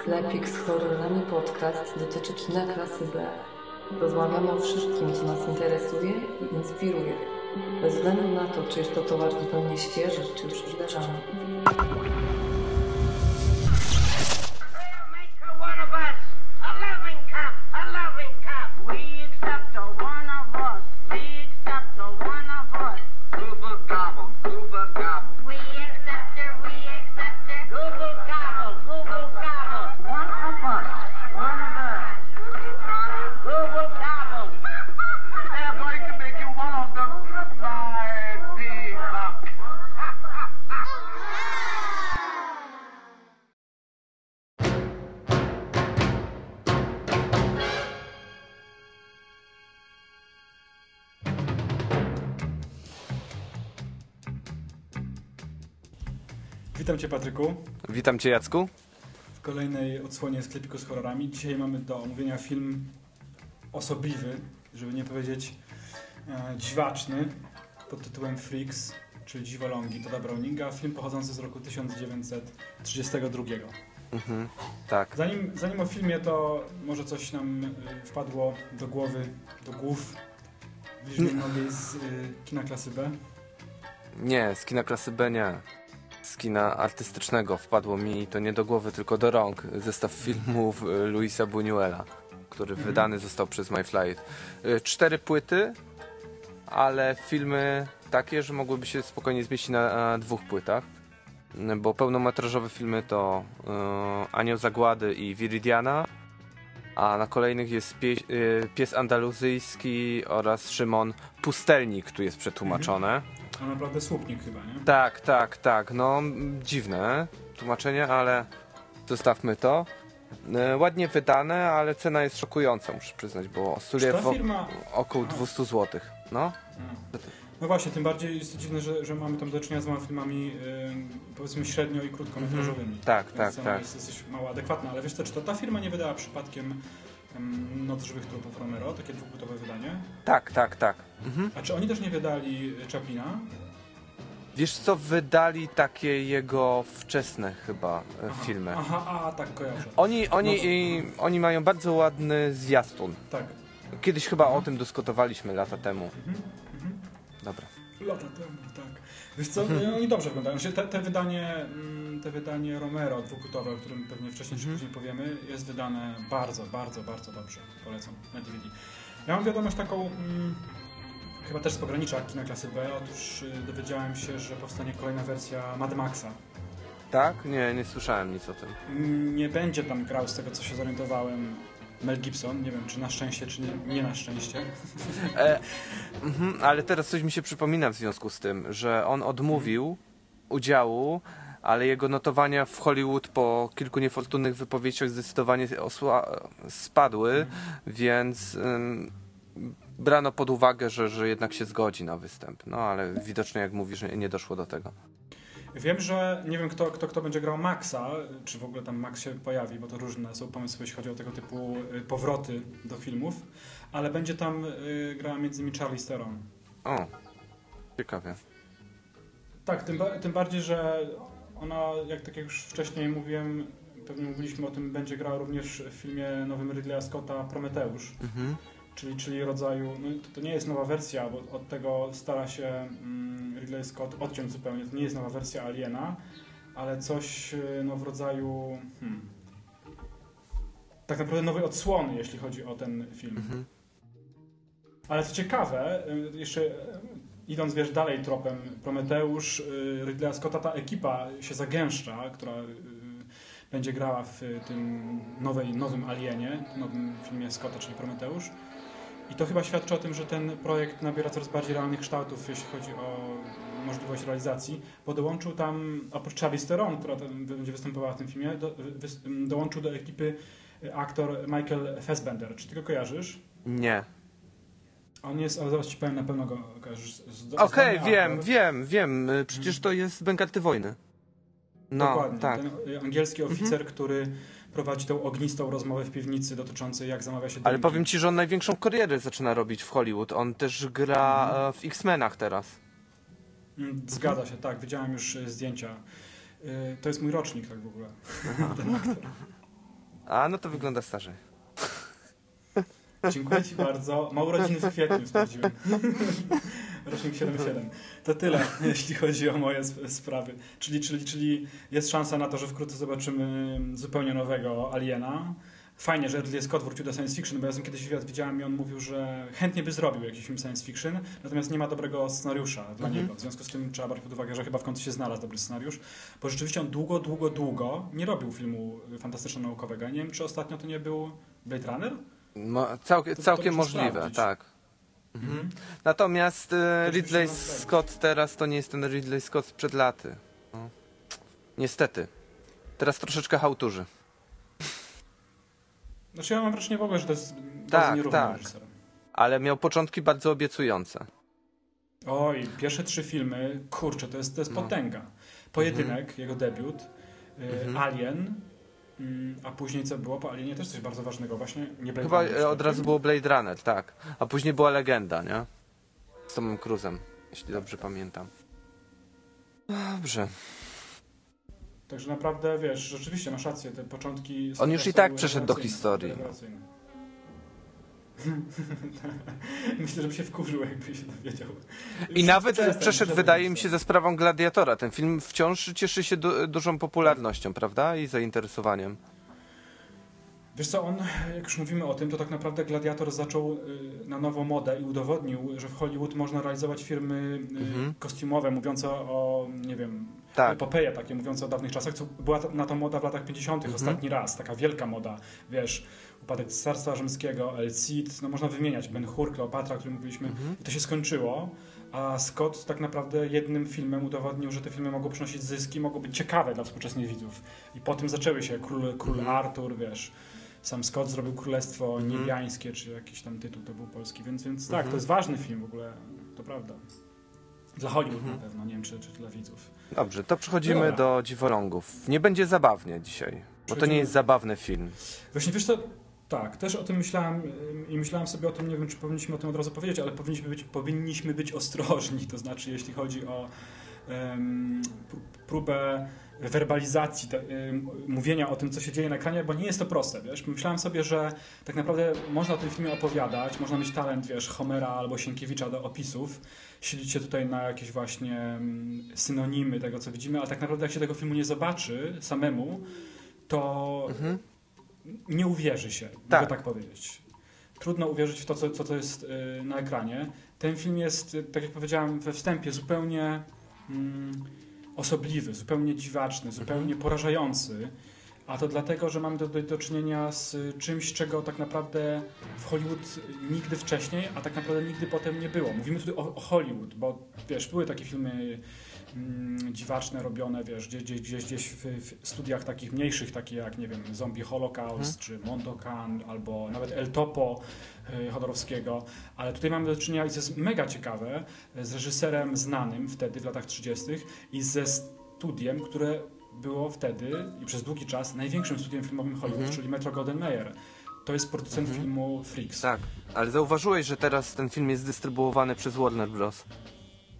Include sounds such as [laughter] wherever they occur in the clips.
Sklepik z horrorami podcast dotyczy kina klasy B. Rozmawiamy o wszystkim, co nas interesuje i inspiruje. Bez względu na to, czy jest to towar zupełnie świeży, czy już wydarzany. Witam Cię Patryku Witam Cię Jacku. w kolejnej odsłonie sklepiku z horrorami. Dzisiaj mamy do omówienia film osobliwy, żeby nie powiedzieć e, dziwaczny, pod tytułem Freaks, czyli Dziwolągi Toda Browninga. Film pochodzący z roku 1932. Mhm, tak. Zanim, zanim o filmie, to może coś nam y, wpadło do głowy, do głów w liczbie z y, kina klasy B. Nie, z kina klasy B nie. Z kina artystycznego wpadło mi to nie do głowy, tylko do rąk. Zestaw filmów y, Luisa Buñuela, który Mhm. wydany został przez My Flight. Y, Cztery płyty, ale filmy takie, że mogłyby się spokojnie zmieścić na, na dwóch płytach. Y, Bo pełnometrażowe filmy to y, Anioł Zagłady i Viridiana, a na kolejnych jest pie, Pies Andaluzyjski oraz Szymon Pustelnik, tu jest przetłumaczone. To naprawdę słupnik chyba, nie? Tak, tak, tak. No, dziwne tłumaczenie, ale zostawmy to. E, Ładnie wydane, ale cena jest szokująca, muszę przyznać, bo oscyluje w firma... około 200 zł. No, No właśnie, tym bardziej jest to dziwne, że, że mamy tam do czynienia z dwoma filmami y, powiedzmy średnio i krótkometrażowymi. Tak, Więc tak, tak. Jest dosyć mało adekwatna, ale wiesz co, czy to ta firma nie wydała przypadkiem Noc Żywych Trupów Romero, takie dwupłytowe wydanie? tak, tak, tak. Mhm. A czy oni też nie wydali y, Chaplina? Wiesz co, wydali takie jego wczesne chyba e, Aha, filmy. Aha, a, tak kojarzę. Oni, oni, No i, oni mają bardzo ładny zwiastun. Tak. Kiedyś chyba o tym dyskutowaliśmy lata temu. Mhm, mhm. Dobra. Lata temu, tak. Wiesz co, y, oni dobrze wyglądają. Znaczy, Te, te, wydanie, mm, te wydanie Romero dwupłytowe, o którym pewnie wcześniej czy Mhm. później powiemy, jest wydane bardzo, bardzo, bardzo dobrze. Polecam na DVD. Ja mam wiadomość taką, mm, chyba też z pogranicza kina klasy B. Otóż y, dowiedziałem się, że powstanie kolejna wersja Mad Maxa. Tak? Nie, nie słyszałem nic o tym. Mm, Nie będzie tam grał, z tego co się zorientowałem, Mel Gibson. Nie wiem, czy na szczęście, czy nie, nie na szczęście. E, mhm, ale teraz coś mi się przypomina w związku z tym, że on odmówił udziału, ale jego notowania w Hollywood po kilku niefortunnych wypowiedziach zdecydowanie spadły, więc ym, brano pod uwagę, że, że jednak się zgodzi na występ. No ale widocznie, jak mówisz, nie, nie doszło do tego. Wiem, że nie wiem kto, kto, kto będzie grał Maxa, czy w ogóle tam Max się pojawi, bo to różne są pomysły, jeśli chodzi o tego typu y, powroty do filmów, ale będzie tam y, grała między innymi Charlie Theron. O, ciekawie. Tak, tym, tym bardziej, że ona, jak tak jak już wcześniej mówiłem, pewnie mówiliśmy o tym, będzie grała również w filmie nowym Ridleya Scotta Prometeusz, Mhm. czyli, czyli rodzaju, no to, to nie jest nowa wersja, bo od tego stara się mm, Ridley Scott odciąć zupełnie, to nie jest nowa wersja Aliena, ale coś y, no, w rodzaju hmm, tak naprawdę nowej odsłony, jeśli chodzi o ten film. Mhm. Ale co ciekawe, y, jeszcze idąc wiesz dalej tropem Prometeusz, y, Ridleya Scotta, ta ekipa się zagęszcza, która y, będzie grała w tym nowej, nowym Alienie, nowym filmie Scotta, czyli Prometeusz. I to chyba świadczy o tym, że ten projekt nabiera coraz bardziej realnych kształtów, jeśli chodzi o możliwość realizacji, bo dołączył tam, oprócz Charlize Theron, która będzie występowała w tym filmie, do, dołączył do ekipy y, aktor Michael Fassbender. Czy ty go kojarzysz? Nie. On jest, ale zaraz ci powiem, na pewno go kojarzysz. Okej, znany wiem, wiem, wiem. Y, Przecież to jest Bękarty Wojny. No, Dokładnie. tak. Ten y, angielski oficer, który prowadzi tą ognistą rozmowę w piwnicy dotyczącej jak zamawia się Ale drinki. powiem ci, że on największą karierę zaczyna robić w Hollywood. On też gra Mhm. e, w X-Menach teraz. Mm, Zgadza się, tak, widziałem już y, zdjęcia. To jest mój rocznik, tak w ogóle. [laughs] Ten aktor. A, no to wygląda starzej. Dziękuję Ci bardzo. Ma urodziny w kwietniu, sprawdziłem. Rocznik 77. To tyle, jeśli chodzi o moje sp- sprawy. Czyli, czyli, czyli jest szansa na to, że wkrótce zobaczymy zupełnie nowego Aliena. Fajnie, że Ridley Scott wrócił do science fiction, bo ja z nim kiedyś wywiad widziałem i on mówił, że chętnie by zrobił jakiś film science fiction, natomiast nie ma dobrego scenariusza dla niego. W związku z tym trzeba brać pod uwagę, że chyba w końcu się znalazł dobry scenariusz, bo rzeczywiście on długo, długo, długo nie robił filmu fantastyczno-naukowego. Ja nie wiem, czy ostatnio to nie był Blade Runner? Mo, całkiem To- to całkiem muszę możliwe, tak. Mhm. Natomiast e, Ridley. Scott teraz to nie jest ten Ridley Scott sprzed laty. No. Niestety. Teraz troszeczkę hałturzy. Znaczy ja mam wrażenie w ogóle, że to jest Tak, tak. reżyser. Ale miał początki bardzo obiecujące. Oj, pierwsze trzy filmy, kurczę, to jest, to jest No. potęga. Pojedynek, jego debiut, y, Mhm. Alien, a później co było po Alienie też coś bardzo ważnego, właśnie nie Blade Chyba Runner, e, od razu było Blade Runner, tak. A później była legenda, nie? Z Tomem Cruzem, jeśli dobrze pamiętam. Dobrze. Także naprawdę, wiesz, rzeczywiście masz rację, te początki... On już i tak przeszedł do historii. [laughs] Myślę, że by się wkurzył, jakby się dowiedział. I nawet przeszedł, przestań, wydaje mi się, ze sprawą Gladiatora. Ten film wciąż cieszy się du dużą popularnością, prawda? I zainteresowaniem. Wiesz co, on, jak już mówimy o tym, to tak naprawdę Gladiator zaczął y, na nowo modę i udowodnił, że w Hollywood można realizować firmy y, Mhm. kostiumowe, mówiące o, nie wiem, Tak. epopeje takie mówiące o dawnych czasach, co była na to moda w latach 50. Mhm. ostatni raz, taka wielka moda, wiesz, upadek Cesarstwa Rzymskiego, El Cid, no można wymieniać, Ben Hur, Kleopatra, o którym mówiliśmy, Mhm. i to się skończyło, a Scott tak naprawdę jednym filmem udowodnił, że te filmy mogą przynosić zyski, mogą być ciekawe dla współczesnych widzów. I potem zaczęły się Król, Król Mhm. Artur, wiesz, sam Scott zrobił Królestwo Mhm. Niebiańskie, czy jakiś tam tytuł to był polski, więc, więc tak, Mhm. to jest ważny film w ogóle, to prawda. Dla Hollywood Mhm. na pewno, nie wiem czy, czy dla widzów. Dobrze, to przechodzimy Dobra. do dziwolągów. Nie będzie zabawnie dzisiaj, bo to nie jest zabawny film. Właśnie wiesz co, tak, też o tym myślałem i myślałem sobie o tym, nie wiem czy powinniśmy o tym od razu powiedzieć, ale powinniśmy być, powinniśmy być ostrożni, to znaczy jeśli chodzi o pró- próbę werbalizacji, te, ym, mówienia o tym, co się dzieje na ekranie, bo nie jest to proste, wiesz. Myślałem sobie, że tak naprawdę można o tym filmie opowiadać, można mieć talent, wiesz, Homera albo Sienkiewicza do opisów, siedzieć się tutaj na jakieś właśnie synonimy tego, co widzimy, ale tak naprawdę jak się tego filmu nie zobaczy samemu, to Mhm. Nie uwierzy się, Tak. mogę tak powiedzieć. Trudno uwierzyć w to, co, co to jest y, na ekranie. Ten film jest, y, tak jak powiedziałem we wstępie, zupełnie mm, osobliwy, zupełnie dziwaczny, zupełnie porażający. A to dlatego, że mamy do, do, do czynienia z y, czymś, czego tak naprawdę w Hollywood nigdy wcześniej, a tak naprawdę nigdy potem nie było. Mówimy tutaj o, o Hollywood, bo wiesz, były takie filmy dziwaczne robione, wiesz, gdzieś, gdzieś, gdzieś, w, w studiach takich mniejszych, takie jak, nie wiem, Zombie Holocaust, czy Mondokan, albo nawet El Topo y, Chodorowskiego, ale tutaj mamy do czynienia, i co jest mega ciekawe, z reżyserem znanym wtedy, w latach 30. i ze studiem, które było wtedy i przez długi czas największym studiem filmowym Hollywood, Mhm. czyli Metro Golden Mayer. To jest producent Mhm. filmu Freaks. Tak, ale zauważyłeś, że teraz ten film jest dystrybuowany przez Warner Bros.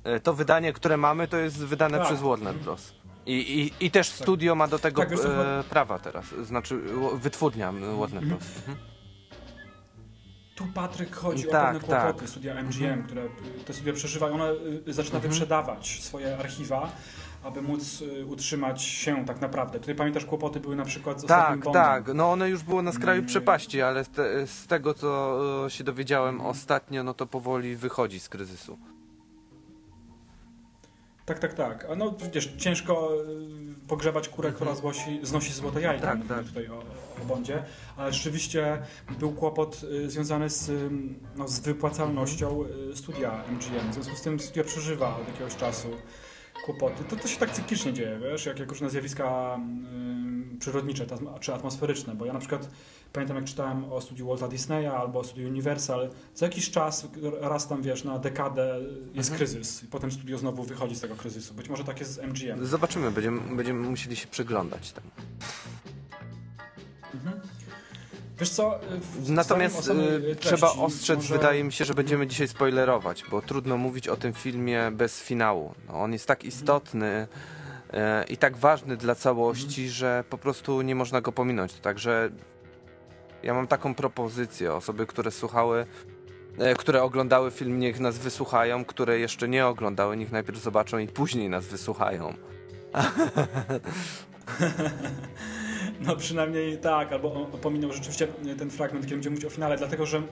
E, To wydanie, które mamy, to jest wydane Tak. przez Warner Bros. I, i, I też studio ma do tego Tak, wiesz co, e, prawa teraz, znaczy wytwórnia m, Warner Mhm. Bros. Mhm. Tu Patryk chodzi o Tak, pewne kłopoty tak. studia MGM, które y, te studia przeżywają. One y, zaczyna Mhm. wyprzedawać swoje archiwa, aby móc y, utrzymać się tak naprawdę. Tutaj pamiętasz, kłopoty były na przykład z ostatnim Tak, Bondem. tak, no one już było na skraju przepaści, ale z, te, z tego, co e, się dowiedziałem ostatnio, no to powoli wychodzi z kryzysu. Tak, tak, tak. A no wiesz, ciężko y, pogrzebać kurę, która złosi, znosi złote jajka. Tak, tak. tutaj o, o Bondzie. Ale rzeczywiście był kłopot y, związany z, no, z wypłacalnością y, studia MGM. W związku z tym studia przeżywa od jakiegoś czasu kłopoty. To, to się tak cyklicznie dzieje, wiesz, jak, jak różne zjawiska y, przyrodnicze czy atmosferyczne. Bo ja na przykład pamiętam, jak czytałem o studiu Walta Disneya albo o studiu Universal, co jakiś czas, raz tam, wiesz, na dekadę jest Mhm. kryzys i potem studio znowu wychodzi z tego kryzysu. Być może tak jest z MGM. Zobaczymy, będziemy, będziemy musieli się przyglądać temu. Wiesz co, w- Natomiast y, y, treści, trzeba ostrzec, może- wydaje mi się, że będziemy dzisiaj spoilerować, bo trudno mówić o tym filmie bez finału. No, on jest tak istotny e, i tak ważny dla całości, Mhm. że po prostu nie można go pominąć. Także Ja mam taką propozycję. Osoby, które słuchały, e, które oglądały film, niech nas wysłuchają. Które jeszcze nie oglądały, niech najpierw zobaczą i później nas wysłuchają. [laughs] No przynajmniej tak, albo pominął rzeczywiście ten fragment, kiedy będziemy mówić o finale, dlatego że y,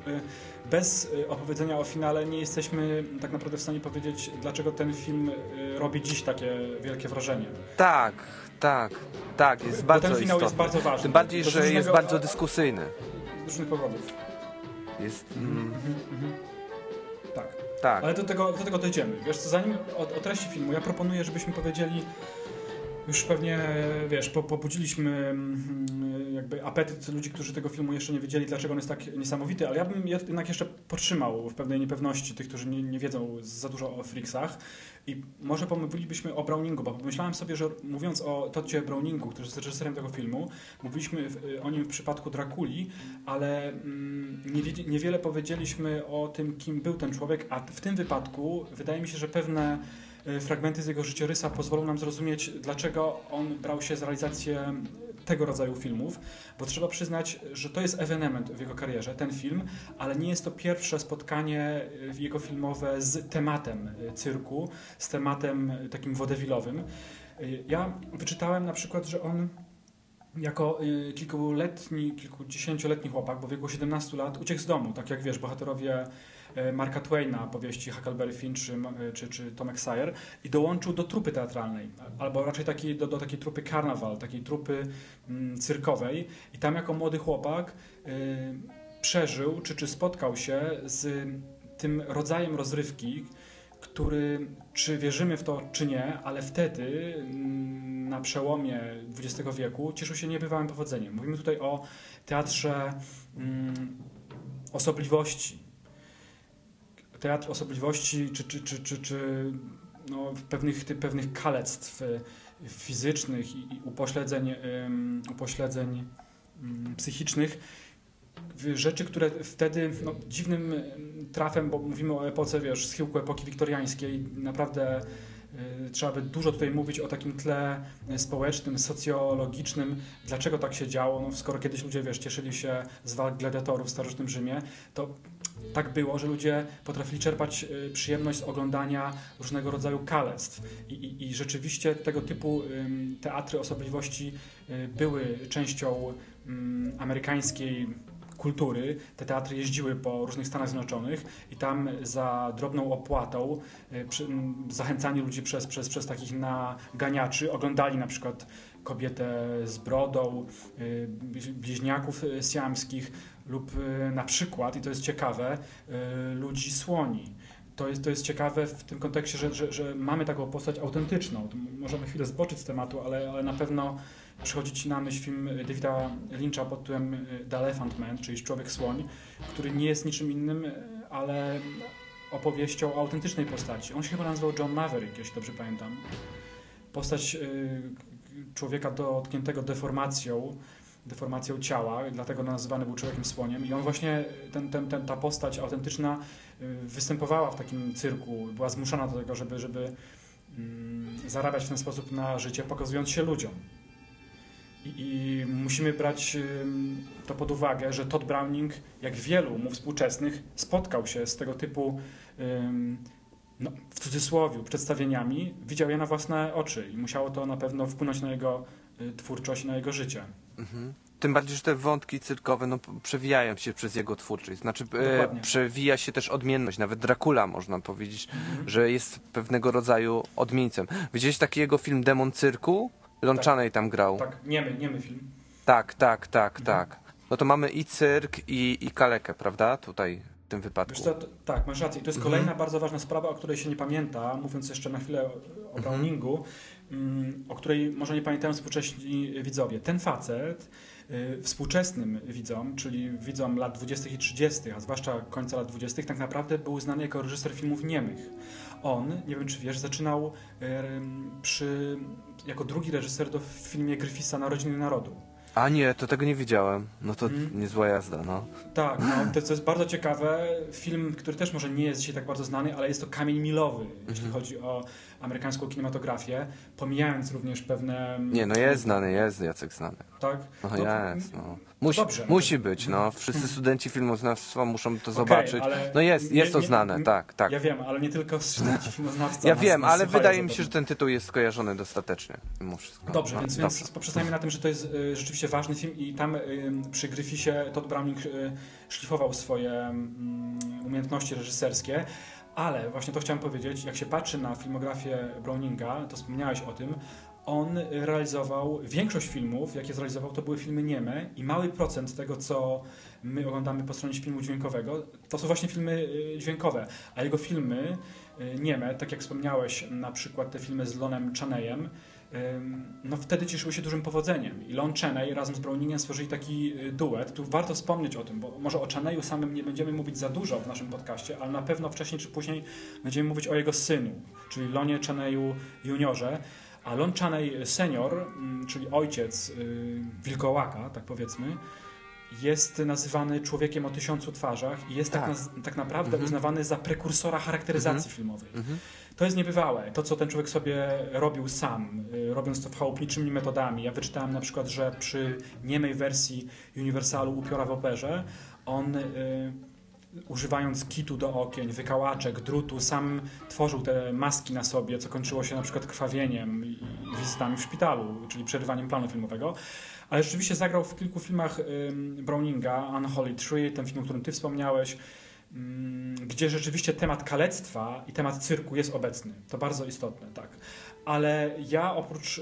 bez y, opowiedzenia o finale nie jesteśmy tak naprawdę w stanie powiedzieć, dlaczego ten film y, robi dziś takie wielkie wrażenie. Tak, tak, tak, jest Bo bardzo ten finał istotny. jest bardzo ważny. Tym bardziej, że jest różnego- bardzo dyskusyjny. Z różnych powodów. Jest, mm, Tak. tak. Ale do tego, do tego dojdziemy. Wiesz co, zanim o, o treści filmu, ja proponuję, żebyśmy powiedzieli, już pewnie, wiesz, po, pobudziliśmy mm, jakby apetyt ludzi, którzy tego filmu jeszcze nie wiedzieli, dlaczego on jest tak niesamowity, ale ja bym jednak jeszcze podtrzymał w pewnej niepewności tych, którzy nie, nie wiedzą za dużo o Freaksach. I może pomówilibyśmy o Browningu, bo pomyślałem sobie, że mówiąc o Toddzie Browningu, który jest reżyserem tego filmu, mówiliśmy w, o nim w przypadku Drakuli, ale mm, niewiele powiedzieliśmy o tym, kim był ten człowiek, a w tym wypadku wydaje mi się, że pewne fragmenty z jego życiorysa pozwolą nam zrozumieć, dlaczego on brał się za realizację tego rodzaju filmów, bo trzeba przyznać, że to jest ewenement w jego karierze, ten film, ale nie jest to pierwsze spotkanie e, jego filmowe z tematem e, cyrku, z tematem e, takim wodewilowym. E, Ja wyczytałem na przykład, że on jako kilkuletni, kilkudziesięcioletni chłopak, bo w wieku 17 lat uciekł z domu, tak jak wiesz, bohaterowie Marka Twaina, powieści Huckleberry Finn czy, y, czy, czy Tomek Sawyer i dołączył do trupy teatralnej, albo raczej takiej, do, do takiej trupy karnawal, takiej trupy mm, cyrkowej i tam jako młody chłopak y, przeżył, czy, czy spotkał się z tym rodzajem rozrywki, który, czy wierzymy w to, czy nie, ale wtedy, mm, na przełomie XX wieku, cieszył się niebywałym powodzeniem. Mówimy tutaj o teatrze mm, osobliwości. Teatr osobliwości, czy, czy, czy, czy, czy no, pewnych, ty, pewnych kalectw y, fizycznych i, upośledzeń, ym, upośledzeń ym, psychicznych, rzeczy, które wtedy no, dziwnym ym, trafem, bo mówimy o epoce, wiesz, schyłku epoki wiktoriańskiej, naprawdę y, trzeba by dużo tutaj mówić o takim tle y, społecznym, socjologicznym, dlaczego tak się działo, no, skoro kiedyś ludzie, wiesz, cieszyli się z walk gladiatorów w starożytnym Rzymie, to tak było, że ludzie potrafili czerpać y, przyjemność z oglądania różnego rodzaju kalectw. I, i, i rzeczywiście tego typu teatry osobliwości y, były częścią amerykańskiej kultury. Te teatry jeździły po różnych Stanach Zjednoczonych i tam za drobną opłatą y, zachęcani ludzi przez, przez, przez takich naganiaczy oglądali na przykład kobietę z brodą, y, bli- bliźniaków y, siamskich lub y, na przykład, i to jest ciekawe, ludzi słoni. To jest, to jest ciekawe w tym kontekście, że, że, że mamy taką postać autentyczną. Możemy chwilę zboczyć z tematu, ale, ale na pewno przychodzi ci na myśl film Davida Lyncha pod tytułem The Elephant Man, czyli Człowiek Słoń, który nie jest niczym innym, ale opowieścią o autentycznej postaci. On się chyba nazywał John Maverick, jeśli dobrze pamiętam. Postać człowieka dotkniętego deformacją, deformacją ciała, dlatego nazywany był człowiekiem słoniem. I on właśnie, ten, ten, ten, ta postać autentyczna y, występowała w takim cyrku, była zmuszana do tego, żeby, żeby mm, zarabiać w ten sposób na życie, pokazując się ludziom. I, musimy brać to pod uwagę, że Todd Browning, jak wielu mu współczesnych, spotkał się z tego typu, no, w cudzysłowie, przedstawieniami, widział je na własne oczy i musiało to na pewno wpłynąć na jego y, twórczość, na jego życie. Mhm. Tym bardziej, że te wątki cyrkowe no, przewijają się przez jego twórczość. Znaczy, e, przewija się też odmienność. Nawet Dracula można powiedzieć, Mhm. że jest pewnego rodzaju odmieńcem. Widziałeś taki jego film Demon Cyrku? Lączanej tam grał. Tak, niemy, niemy film. Tak, tak, tak, Mhm. tak. No to mamy i cyrk, i, i kalekę, prawda? Tutaj w tym wypadku. Co, to, tak, masz rację. I to jest Mhm. kolejna bardzo ważna sprawa, o której się nie pamięta, mówiąc jeszcze na chwilę o, o Mhm. Browningu, mm, o której może nie pamiętają współcześni widzowie. Ten facet y, współczesnym widzom, czyli widzom lat 20. i 30., a zwłaszcza końca lat 20., tak naprawdę był znany jako reżyser filmów niemych. On, nie wiem czy wiesz, zaczynał em, przy, jako drugi reżyser do w filmie Griffitha Narodziny Narodu. A nie, to tego nie widziałem. No to Mhm. niezła jazda, no. Tak, no, to co jest bardzo ciekawe, film, który też może nie jest dzisiaj tak bardzo znany, ale jest to kamień milowy, jeśli Mhm. chodzi o amerykańską kinematografię, pomijając również pewne... Nie, no jest znany, jest Jacek znany. Tak? No To- jest, no. Musi, dobrze, no musi to- być, no. Wszyscy studenci filmoznawstwa muszą to Okej, zobaczyć. No jest, nie- jest to nie- znane, nie- tak, tak. Ja wiem, ale nie tylko studenci filmoznawcy. Ja wiem, ale wydaje mi się, że ten tytuł jest skojarzony dostatecznie wszystko. Dobrze, No, więc, dobrze. więc poprzestajmy na tym, że to jest y, rzeczywiście ważny film i tam y, przy Gryfisie Todd Browning y, szlifował swoje mm, umiejętności reżyserskie, ale właśnie to chciałem powiedzieć, jak się patrzy na filmografię Browninga, to wspomniałeś o tym, on realizował, większość filmów, jakie zrealizował, to były filmy nieme i mały procent tego, co my oglądamy po stronie filmu dźwiękowego, to są właśnie filmy y, dźwiękowe, a jego filmy y, nieme, tak jak wspomniałeś, na przykład te filmy z Lonem Chaneyem, no wtedy cieszyły się dużym powodzeniem. I Lon Chaney razem z Browningiem stworzyli taki y, duet. Tu warto wspomnieć o tym, bo może o Chaneyu samym nie będziemy mówić za dużo w naszym podcaście, ale na pewno wcześniej czy później będziemy mówić o jego synu, czyli Lonie Chaneyu juniorze. A Lon Chaney senior, mm, czyli ojciec y, wilkołaka, tak powiedzmy, jest nazywany człowiekiem o tysiącu twarzach i jest tak, Tak. naz- tak naprawdę Mhm. uznawany za prekursora charakteryzacji filmowej. Mhm. To jest niebywałe. To, co ten człowiek sobie robił sam, y, robiąc to chałupniczymi metodami. Ja wyczytałem na przykład, że przy niemej wersji Uniwersalu Upiora w operze, on y, używając kitu do okien, wykałaczek, drutu, sam tworzył te maski na sobie, co kończyło się na przykład krwawieniem i wizytami w szpitalu, czyli przerywaniem planu filmowego. Ale rzeczywiście zagrał w kilku filmach Browninga, Unholy Tree, ten film, o którym ty wspomniałeś, gdzie rzeczywiście temat kalectwa i temat cyrku jest obecny. To bardzo istotne, tak. Ale ja oprócz,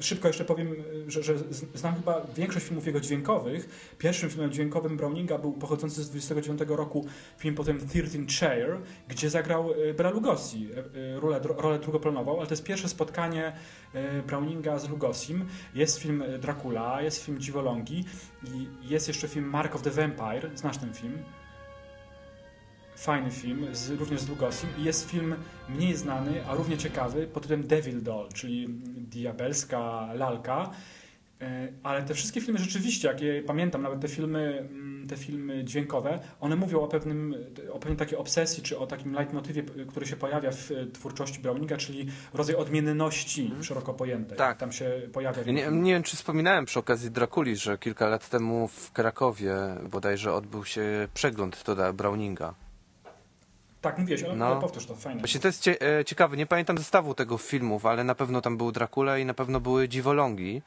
szybko jeszcze powiem, y, że, że znam chyba większość filmów jego dźwiękowych. Pierwszym filmem dźwiękowym Browninga był pochodzący z 29 roku film potem 13 Chair, gdzie zagrał y, Bela Lugosi, y, rolę, rolę drugoplanową, ale to jest pierwsze spotkanie Browninga z Lugosim. Jest film Dracula, jest film Dziwolągi i jest jeszcze film Mark of the Vampire. Znasz ten film? Fajny film, z, również z Lugosim. I jest film mniej znany, a równie ciekawy pod tytułem Devil Doll, czyli diabelska lalka. E, Ale te wszystkie filmy rzeczywiście, jakie pamiętam, nawet te filmy, mm, te filmy dźwiękowe, one mówią o pewnym, o pewnej takiej obsesji, czy o takim leitmotywie, który się pojawia w e, twórczości Browninga, czyli rodzaj odmienności szeroko pojętej. Tak. Tam się pojawia. Ja Nie, nie wiem, czy wspominałem przy okazji Drakuli, że kilka lat temu w Krakowie bodajże odbył się przegląd Toda Browninga. Tak, mówiłeś, ale, No. powtórz to, fajne. Właśnie to jest cie, e, ciekawe, nie pamiętam zestawu tego filmów, ale na pewno tam był Dracula i na pewno były Dziwolągi.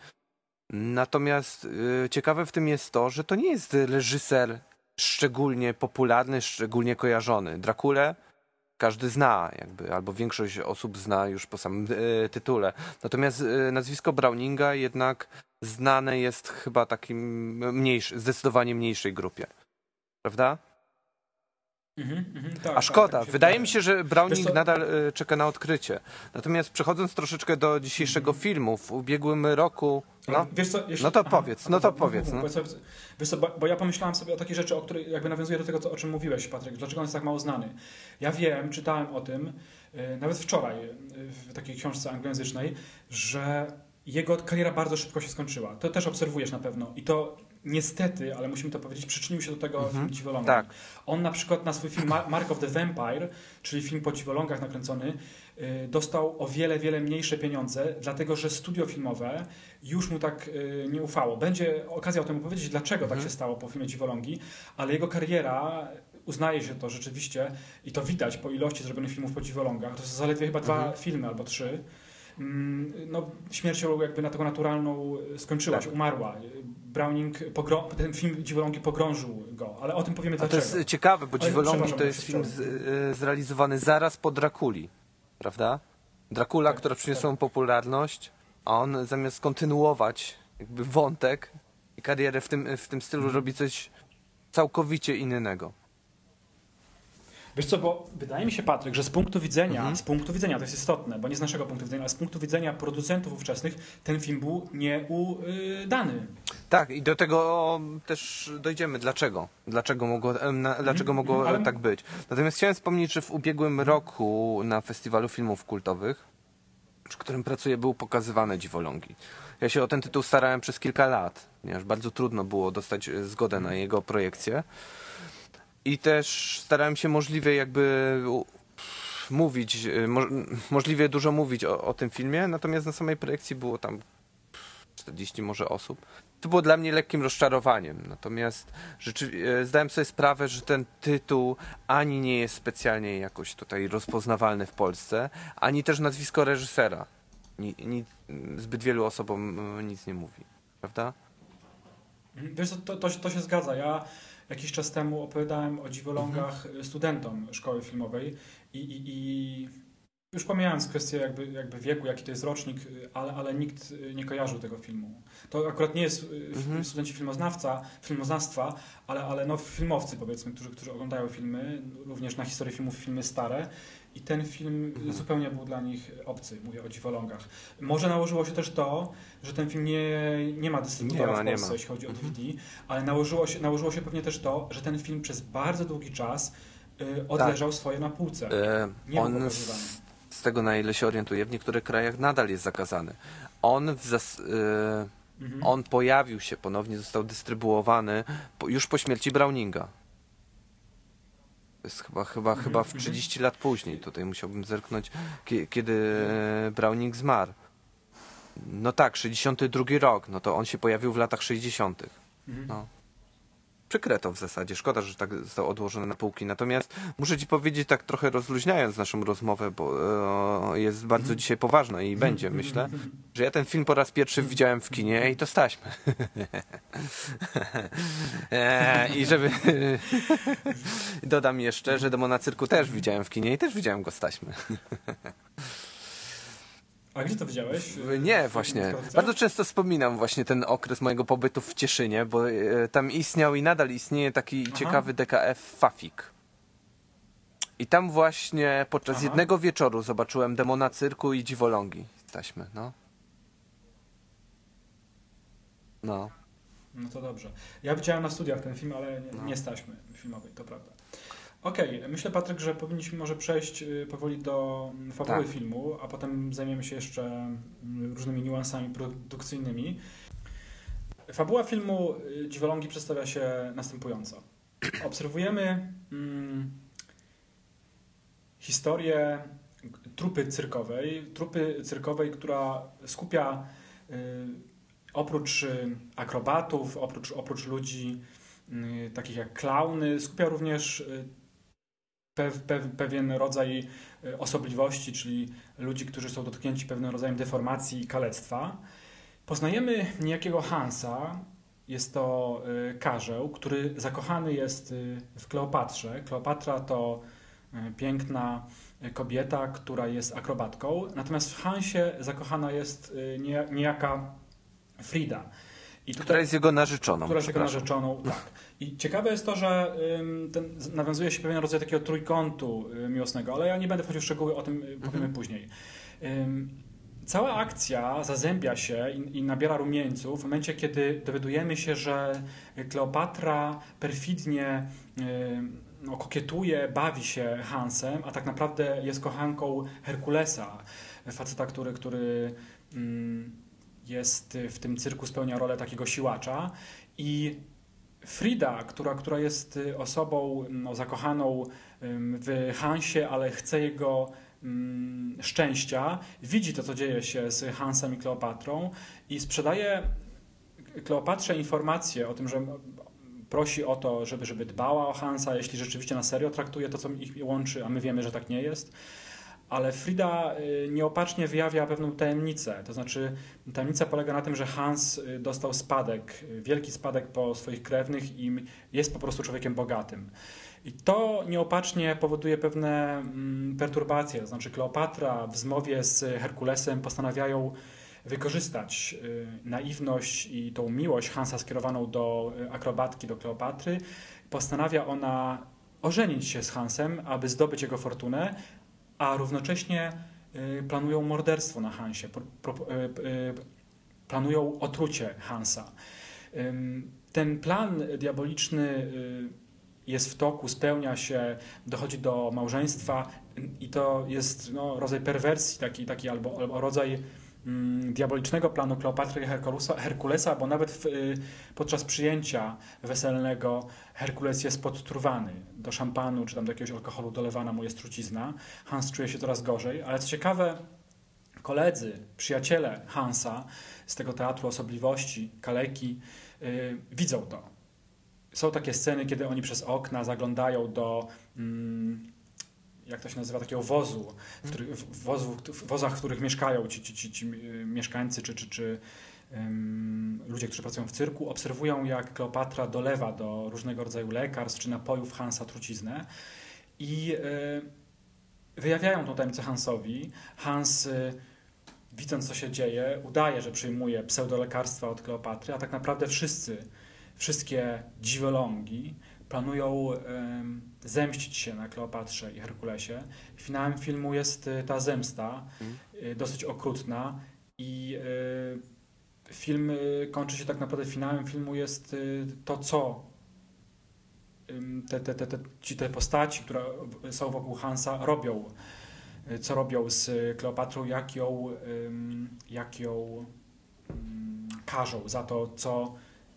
Natomiast e, ciekawe w tym jest to, że to nie jest reżyser szczególnie popularny, szczególnie kojarzony. Drakulę każdy zna, jakby, albo większość osób zna już po samym e, tytule. Natomiast e, nazwisko Browninga jednak znane jest chyba takim mniejszy, zdecydowanie mniejszej grupie. Prawda? Mhm, mhm, tak, A szkoda, tak, tak wydaje mi się, że Browning nadal y, czeka na odkrycie. Natomiast przechodząc troszeczkę do dzisiejszego filmu, w ubiegłym roku. No, Wiesz co, jeszcze... No to powiedz, no to powiedz, no. Wiesz co, bo, ja pomyślałem sobie o takiej rzeczy, o której jakby nawiązuję do tego, co, o czym mówiłeś, Patryk. Dlaczego on jest tak mało znany? Ja wiem, czytałem o tym, e, nawet wczoraj e, w takiej książce anglojęzycznej, że jego kariera bardzo szybko się skończyła. To też obserwujesz na pewno. I to niestety, ale musimy to powiedzieć, przyczynił się do tego film Dziwolągi. tak. On na przykład na swój film Ma- Mark of the Vampire, czyli film po dziwolągach nakręcony, y, dostał o wiele, wiele mniejsze pieniądze, dlatego że studio filmowe już mu tak y, nie ufało. Będzie okazja o tym opowiedzieć, dlaczego tak się stało po filmie Dziwolągi, ale jego kariera, uznaje się to rzeczywiście i to widać po ilości zrobionych filmów po dziwolągach, to są zaledwie chyba dwa filmy albo trzy, Mm, no, śmiercią jakby na taką naturalną y, skończyła się, umarła. Browning, ten film Dziwolągi pogrążył go, ale o tym powiemy A to jest ciekawe, bo Dziwolągi to jest film z, y, zrealizowany zaraz po Drakuli. Prawda? Dracula, Tak, która przyniosła mu popularność, a on zamiast kontynuować jakby wątek i karierę w tym, w tym stylu Mhm. robi coś całkowicie innego. Wiesz co, bo wydaje mi się, Patryk, że z punktu widzenia, Mhm. z punktu widzenia, to jest istotne, bo nie z naszego punktu widzenia, ale z punktu widzenia producentów ówczesnych, ten film był nieudany. Tak, i do tego też dojdziemy. Dlaczego? Dlaczego mogło, na, dlaczego mogło Mhm. ale- tak być? Natomiast chciałem wspomnieć, że w ubiegłym roku na Festiwalu Filmów Kultowych przy którym pracuję, były pokazywane dziwolągi. Ja się o ten tytuł starałem przez kilka lat, ponieważ bardzo trudno było dostać e, zgodę na jego projekcję. I też starałem się możliwie jakby mówić, e, mo, możliwie dużo mówić o, o tym filmie, natomiast na samej projekcji było tam 40 może osób. To było dla mnie lekkim rozczarowaniem. Natomiast e, zdałem sobie sprawę, że ten tytuł ani nie jest specjalnie jakoś tutaj rozpoznawalny w Polsce, ani też nazwisko reżysera. Ni, ni, zbyt wielu osobom e, nic nie mówi. Prawda? Wiesz, to, to, to się zgadza. Ja jakiś czas temu opowiadałem o dziwolągach y, studentom szkoły filmowej i, i, i już pomijając kwestię jakby, jakby wieku, jaki to jest rocznik, y, ale, ale nikt y, nie kojarzył tego filmu. To akurat nie jest y, Mhm. studenci filmoznawca, filmoznawstwa, ale, ale no filmowcy powiedzmy, którzy, którzy oglądają filmy, również na historię filmów, filmy stare. I ten film y, Mhm. zupełnie był dla nich obcy, mówię o dziwolągach. Może nałożyło się też to, że ten film nie, nie ma dystrybutora Nie ma, w Polsce, jeśli chodzi o Mhm. DVD, ale nałożyło się, nałożyło się pewnie też to, że ten film przez bardzo długi czas y, odleżał swoje na półce. E, Nie był on pokazywany. z, z tego na ile się orientuję, w niektórych krajach nadal jest zakazany. On, w zas, e, Mhm. on pojawił się ponownie, został dystrybuowany już po śmierci Browninga. Jest chyba, chyba, Mhm, chyba w mhm. 30 lat później. Tutaj musiałbym zerknąć, kie- kiedy Browning zmarł. No tak, 62 rok, no to on się pojawił w latach 60. Mhm. No. Przykre to w zasadzie. Szkoda, że tak został odłożony na półki. Natomiast muszę ci powiedzieć, tak trochę rozluźniając naszą rozmowę, bo e, jest bardzo Mhm. dzisiaj poważna i będzie, myślę, że ja ten film po raz pierwszy widziałem w kinie i to staśmy. [laughs] e, I żeby... [laughs] Dodam jeszcze, że Demona Cyrku też widziałem w kinie i też widziałem go staśmy. [laughs] A gdzie to widziałeś? Nie, właśnie. Bardzo często wspominam właśnie ten okres mojego pobytu w Cieszynie, bo e, tam istniał i nadal istnieje taki Aha. ciekawy DKF Fafik. I tam właśnie podczas Aha. jednego wieczoru zobaczyłem Demona Cyrku i Dziwolągi. Staśmy, no. No. No to dobrze. Ja widziałem na studiach ten film, ale nie, No. nie staśmy filmowej, to prawda. Okej, myślę Patryk, że powinniśmy może przejść y, powoli do mm, fabuły Tak. filmu, a potem zajmiemy się jeszcze mm, różnymi niuansami produkcyjnymi. Fabuła filmu y, Dziwolągi przedstawia się następująco. Obserwujemy mm, historię trupy cyrkowej, trupy cyrkowej, która skupia y, oprócz y, akrobatów, oprócz, oprócz ludzi y, takich jak klauny, skupia również y, pewien rodzaj y, osobliwości, czyli ludzi, którzy są dotknięci pewnym rodzajem deformacji i kalectwa. Poznajemy niejakiego Hansa, jest to y, karzeł, który zakochany jest y, w Kleopatrze. Kleopatra to piękna kobieta, która jest akrobatką, natomiast w Hansie zakochana jest nie- niejaka Frida. I tutaj- Która jest jego narzeczoną. która jest jego narzeczoną, tak. I ciekawe jest to, że ten, nawiązuje się pewien rodzaj takiego trójkątu y, miłosnego, ale ja nie będę wchodził w szczegóły, o tym y, powiemy później. Ym, cała akcja zazębia się i, i nabiera rumieńców w momencie, kiedy dowiadujemy się, że Kleopatra perfidnie no, kokietuje, bawi się Hansem, a tak naprawdę jest kochanką Herkulesa, faceta, który, który jest w tym cyrku, spełnia rolę takiego siłacza i Frida, która, która jest osobą no, zakochaną w Hansie, ale chce jego ym, szczęścia, widzi to, co dzieje się z Hansem i Kleopatrą i sprzedaje Kleopatrze informację o tym, że prosi o to, żeby, żeby dbała o Hansa, jeśli rzeczywiście na serio traktuje to, co ich łączy, a my wiemy, że tak nie jest. Ale Frida y, nieopatrznie wyjawia pewną tajemnicę. To znaczy, tajemnica polega na tym, że Hans y, dostał spadek, y, wielki spadek po swoich krewnych i jest po prostu człowiekiem bogatym. I to nieopatrznie powoduje pewne mm, perturbacje. To znaczy, Kleopatra w zmowie z Herkulesem postanawiają wykorzystać naiwność i tą miłość Hansa skierowaną do akrobatki, do Kleopatry. Postanawia ona ożenić się z Hansem, aby zdobyć jego fortunę, a równocześnie y, planują morderstwo na Hansie, y, y, planują otrucie Hansa. Ten plan diaboliczny jest w toku, spełnia się, dochodzi do małżeństwa. I to jest no, rodzaj perwersji, taki, taki albo, albo rodzaj diabolicznego planu Kleopatry i Herkulesa, bo nawet w, y, podczas przyjęcia weselnego Herkules jest podtruwany do szampanu czy tam do jakiegoś alkoholu dolewana mu jest trucizna. Hans czuje się coraz gorzej, ale co ciekawe, koledzy, przyjaciele Hansa z tego teatru osobliwości, kaleki, y, widzą to. Są takie sceny, kiedy oni przez okna zaglądają do, mm, jak to się nazywa, takiego wozu, w, których, w, wozu, w wozach, w których mieszkają ci, ci, ci, ci y, mieszkańcy czy, czy, czy ym, ludzie, którzy pracują w cyrku, obserwują jak Kleopatra dolewa do różnego rodzaju lekarstw czy napojów Hansa truciznę i y, wyjawiają tą tajemnicę Hansowi. Hans y, widząc co się dzieje, udaje, że przyjmuje pseudolekarstwa od Kleopatry, a tak naprawdę wszyscy, wszystkie dziwolągi planują em, zemścić się na Kleopatrze i Herkulesie. Finałem filmu jest y, ta zemsta, y, dosyć okrutna i y, film kończy się tak naprawdę, finałem filmu jest to, co te, te, te, te, ci te postaci, które są wokół Hansa, robią co robią z Kleopatrą, jak ją, jak ją karzą za to, co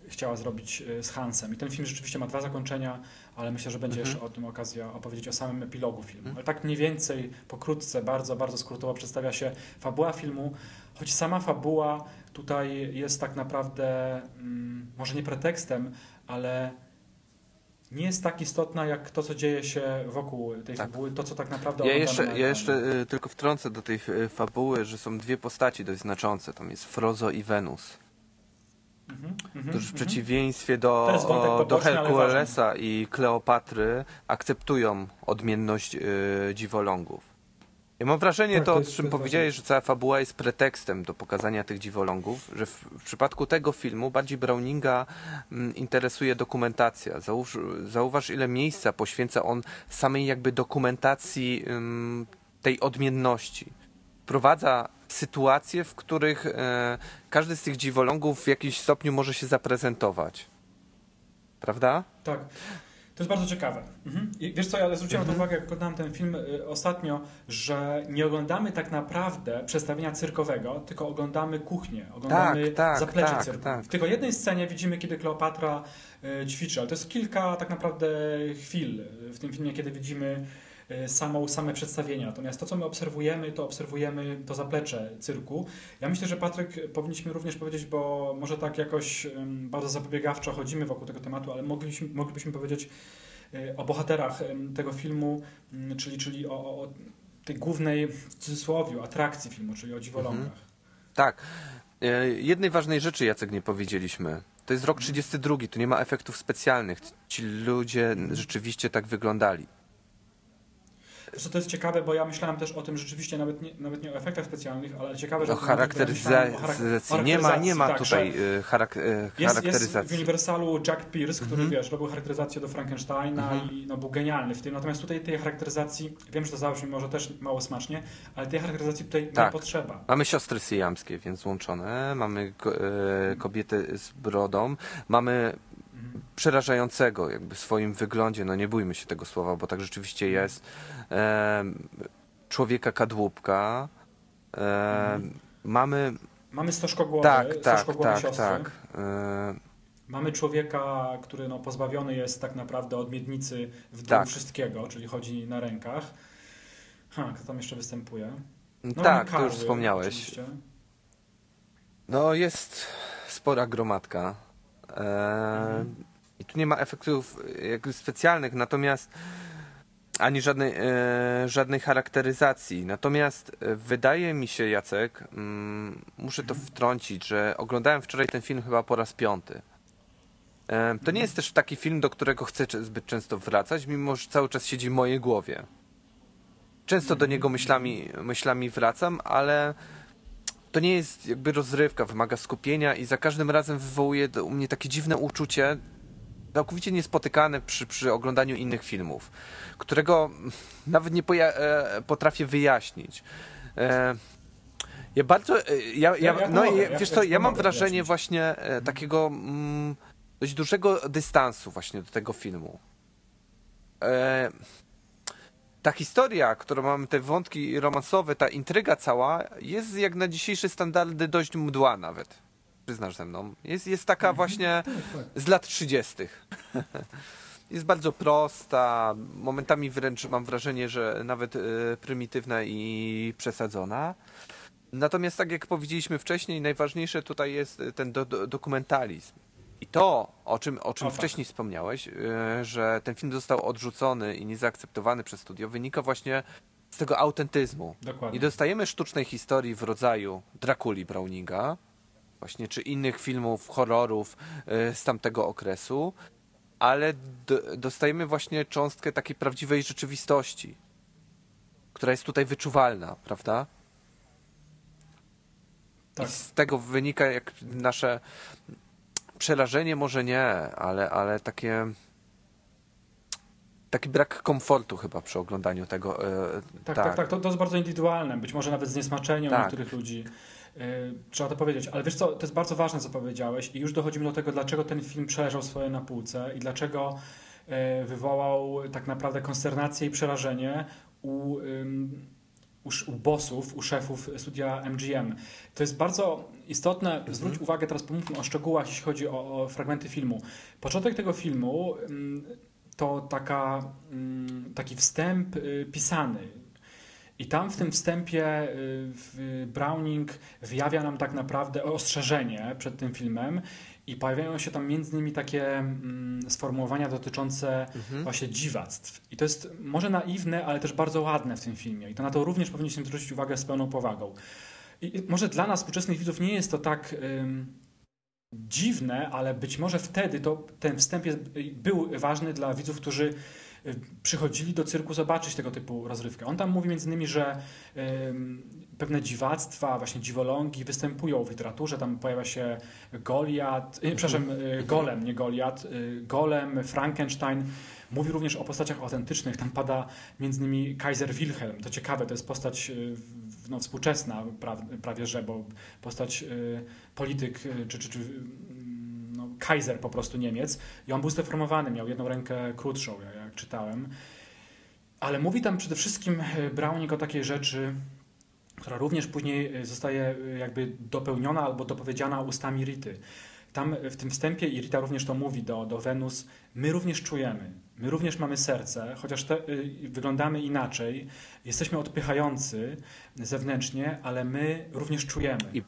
chciała zrobić y, z Hansem. I ten film rzeczywiście ma dwa zakończenia, ale myślę, że będzie Mhm. jeszcze o tym okazja opowiedzieć o samym epilogu filmu. Mhm. Ale tak mniej więcej, pokrótce, bardzo, bardzo skrótowo przedstawia się fabuła filmu, choć sama fabuła tutaj jest tak naprawdę mm, może nie pretekstem, ale nie jest tak istotna jak to, co dzieje się wokół tej Tak. fabuły, to, co tak naprawdę Ja jeszcze, na ja jeszcze y, tylko wtrącę do tej y, fabuły, że są dwie postaci dość znaczące. Tam jest Frozo i Wenus, którzy w mhm. przeciwieństwie do, o, do Herkulesa i Kleopatry akceptują odmienność y, dziwolągów. Ja mam wrażenie, Tak, to, to o czym powiedziałeś, że cała fabuła jest pretekstem do pokazania tych dziwolągów, że w, w przypadku tego filmu bardziej Browninga mm, interesuje dokumentacja. Zauważ, zauważ, ile miejsca poświęca on samej jakby dokumentacji ym, tej odmienności. Wprowadza sytuacje, w których e, każdy z tych dziwolągów w jakimś stopniu może się zaprezentować. Prawda? Tak. To jest bardzo ciekawe. Mhm. I wiesz co, ja zwróciłem to uwagę, jak oglądałem ten film y, ostatnio, że nie oglądamy tak naprawdę przedstawienia cyrkowego, tylko oglądamy kuchnię, oglądamy Tak, tak, zaplecze tak, cyrku. tak. W tylko jednej scenie widzimy, kiedy Kleopatra y, ćwiczy, ale to jest kilka tak naprawdę chwil w tym filmie, kiedy widzimy samą, same przedstawienia. Natomiast to, co my obserwujemy, to obserwujemy to zaplecze cyrku. Ja myślę, że Patryk, powinniśmy również powiedzieć, bo może tak jakoś bardzo zapobiegawczo chodzimy wokół tego tematu, ale moglibyśmy, moglibyśmy powiedzieć y, o bohaterach tego filmu, ym, czyli, czyli o, o, tej głównej, w cudzysłowie, atrakcji filmu, czyli o dziwolągach. Tak. E, Jednej ważnej rzeczy, Jacek, nie powiedzieliśmy. To jest rok 32, tu nie ma efektów specjalnych. Ci ludzie rzeczywiście tak wyglądali. Co, to jest ciekawe, bo ja myślałem też o tym rzeczywiście, nawet nie, nawet nie o efektach specjalnych, ale ciekawe, że... O bo ja myślałem o charak- charakteryzacji nie ma, nie ma tak, tutaj że e, charak e, Jest, jest w charakteryzacji. Uniwersalu Jack Pierce, który Mhm. wiesz, robił charakteryzację do Frankensteina Mhm. i no, był genialny w tym. Natomiast tutaj tej charakteryzacji, wiem, że to zabrzmi może też mało smacznie, ale tej charakteryzacji tutaj nie Tak. potrzeba. Mamy siostry syjamskie, więc łączone. Mamy ko- e, kobietę z brodą. Mamy przerażającego jakby w swoim wyglądzie, no nie bójmy się tego słowa, bo tak rzeczywiście jest, e, człowieka kadłubka. E, Mamy, Mamy stożkogłowy, tak, tak, tak, siostry. tak. E, Mamy człowieka, który no, pozbawiony jest tak naprawdę od miednicy w dół Tak. wszystkiego, czyli chodzi na rękach. Ha, kto tam jeszcze występuje? No, tak, mamy to już Karły, wspomniałeś. oczywiście. No jest spora gromadka. E, I tu nie ma efektów e, jakby specjalnych, natomiast ani żadnej, e, żadnej charakteryzacji. Natomiast e, wydaje mi się, Jacek, mm, muszę to wtrącić, że oglądałem wczoraj ten film chyba po raz piąty. E, to nie jest też taki film, do którego chcę zbyt często wracać, mimo że cały czas siedzi w mojej głowie. Często do niego myślami, myślami wracam, ale to nie jest jakby rozrywka, wymaga skupienia i za każdym razem wywołuje u mnie takie dziwne uczucie, całkowicie niespotykane przy, przy oglądaniu innych filmów, którego nawet nie e, potrafię wyjaśnić. E, ja bardzo, e, ja, ja, no wiesz co, ja mam wrażenie właśnie takiego mm, dość dużego dystansu właśnie do tego filmu. Ta historia, którą mamy, te wątki romansowe, ta intryga cała, jest jak na dzisiejsze standardy dość mdła nawet. Przyznasz ze mną. Jest, jest taka właśnie z lat 30. [laughs] jest bardzo prosta, momentami wręcz mam wrażenie, że nawet e, prymitywna i przesadzona. Natomiast tak jak powiedzieliśmy wcześniej, najważniejsze tutaj jest ten do, do, dokumentalizm. I to, o czym, o czym O tak. wcześniej wspomniałeś, e, że ten film został odrzucony i niezaakceptowany przez studio, wynika właśnie z tego autentyzmu. Dokładnie. I dostajemy sztucznej historii w rodzaju Drakuli Browninga, właśnie, czy innych filmów, horrorów e, z tamtego okresu, ale dostajemy właśnie cząstkę takiej prawdziwej rzeczywistości, która jest tutaj wyczuwalna, prawda? Tak. I z tego wynika jak nasze przerażenie, może nie, ale, ale takie taki brak komfortu chyba przy oglądaniu tego. e, Tak, tak, tak. To, to jest bardzo indywidualne. Być może nawet zniesmaczenie Tak. niektórych ludzi. Yy, trzeba to powiedzieć. Ale wiesz co, to jest bardzo ważne, co powiedziałeś i już dochodzimy do tego, dlaczego ten film przeleżał swoje na półce i dlaczego yy, wywołał tak naprawdę konsternację i przerażenie u, u, u bossów, u szefów studia MGM. To jest bardzo istotne. Zwróć uwagę, teraz pomówmy o szczegółach, jeśli chodzi o, o fragmenty filmu. Początek tego filmu to taka, taki wstęp y, pisany. I tam w tym wstępie y, Browning wyjawia nam tak naprawdę ostrzeżenie przed tym filmem i pojawiają się tam między innymi takie mm, sformułowania dotyczące właśnie dziwactw. I to jest może naiwne, ale też bardzo ładne w tym filmie. I to na to również powinniśmy zwrócić uwagę z pełną powagą. I może dla nas, współczesnych widzów, nie jest to tak ym, dziwne, ale być może wtedy to ten wstęp jest, był ważny dla widzów, którzy y, przychodzili do cyrku zobaczyć tego typu rozrywkę. On tam mówi między innymi, że pewne dziwactwa, właśnie dziwolągi występują w literaturze. Tam pojawia się Goliat, y, przepraszam, y, Golem, nie Goliat, y, Golem, Frankenstein. Mówi również o postaciach autentycznych. Tam pada między innymi Kaiser Wilhelm. To ciekawe, to jest postać y, no, współczesna pra, prawie, że, bo postać y, polityk y, czy, czy, czy no, Kaiser po prostu Niemiec. I on był zdeformowany, miał jedną rękę krótszą, czytałem. Ale mówi tam przede wszystkim y, Browning o takiej rzeczy, która również później y, zostaje y, jakby dopełniona albo dopowiedziana ustami Rity. Tam w tym wstępie i Rita również to mówi do, do Wenus, my również czujemy, my również mamy serce, chociaż te, y, wyglądamy inaczej, jesteśmy odpychający zewnętrznie, ale my również czujemy. I-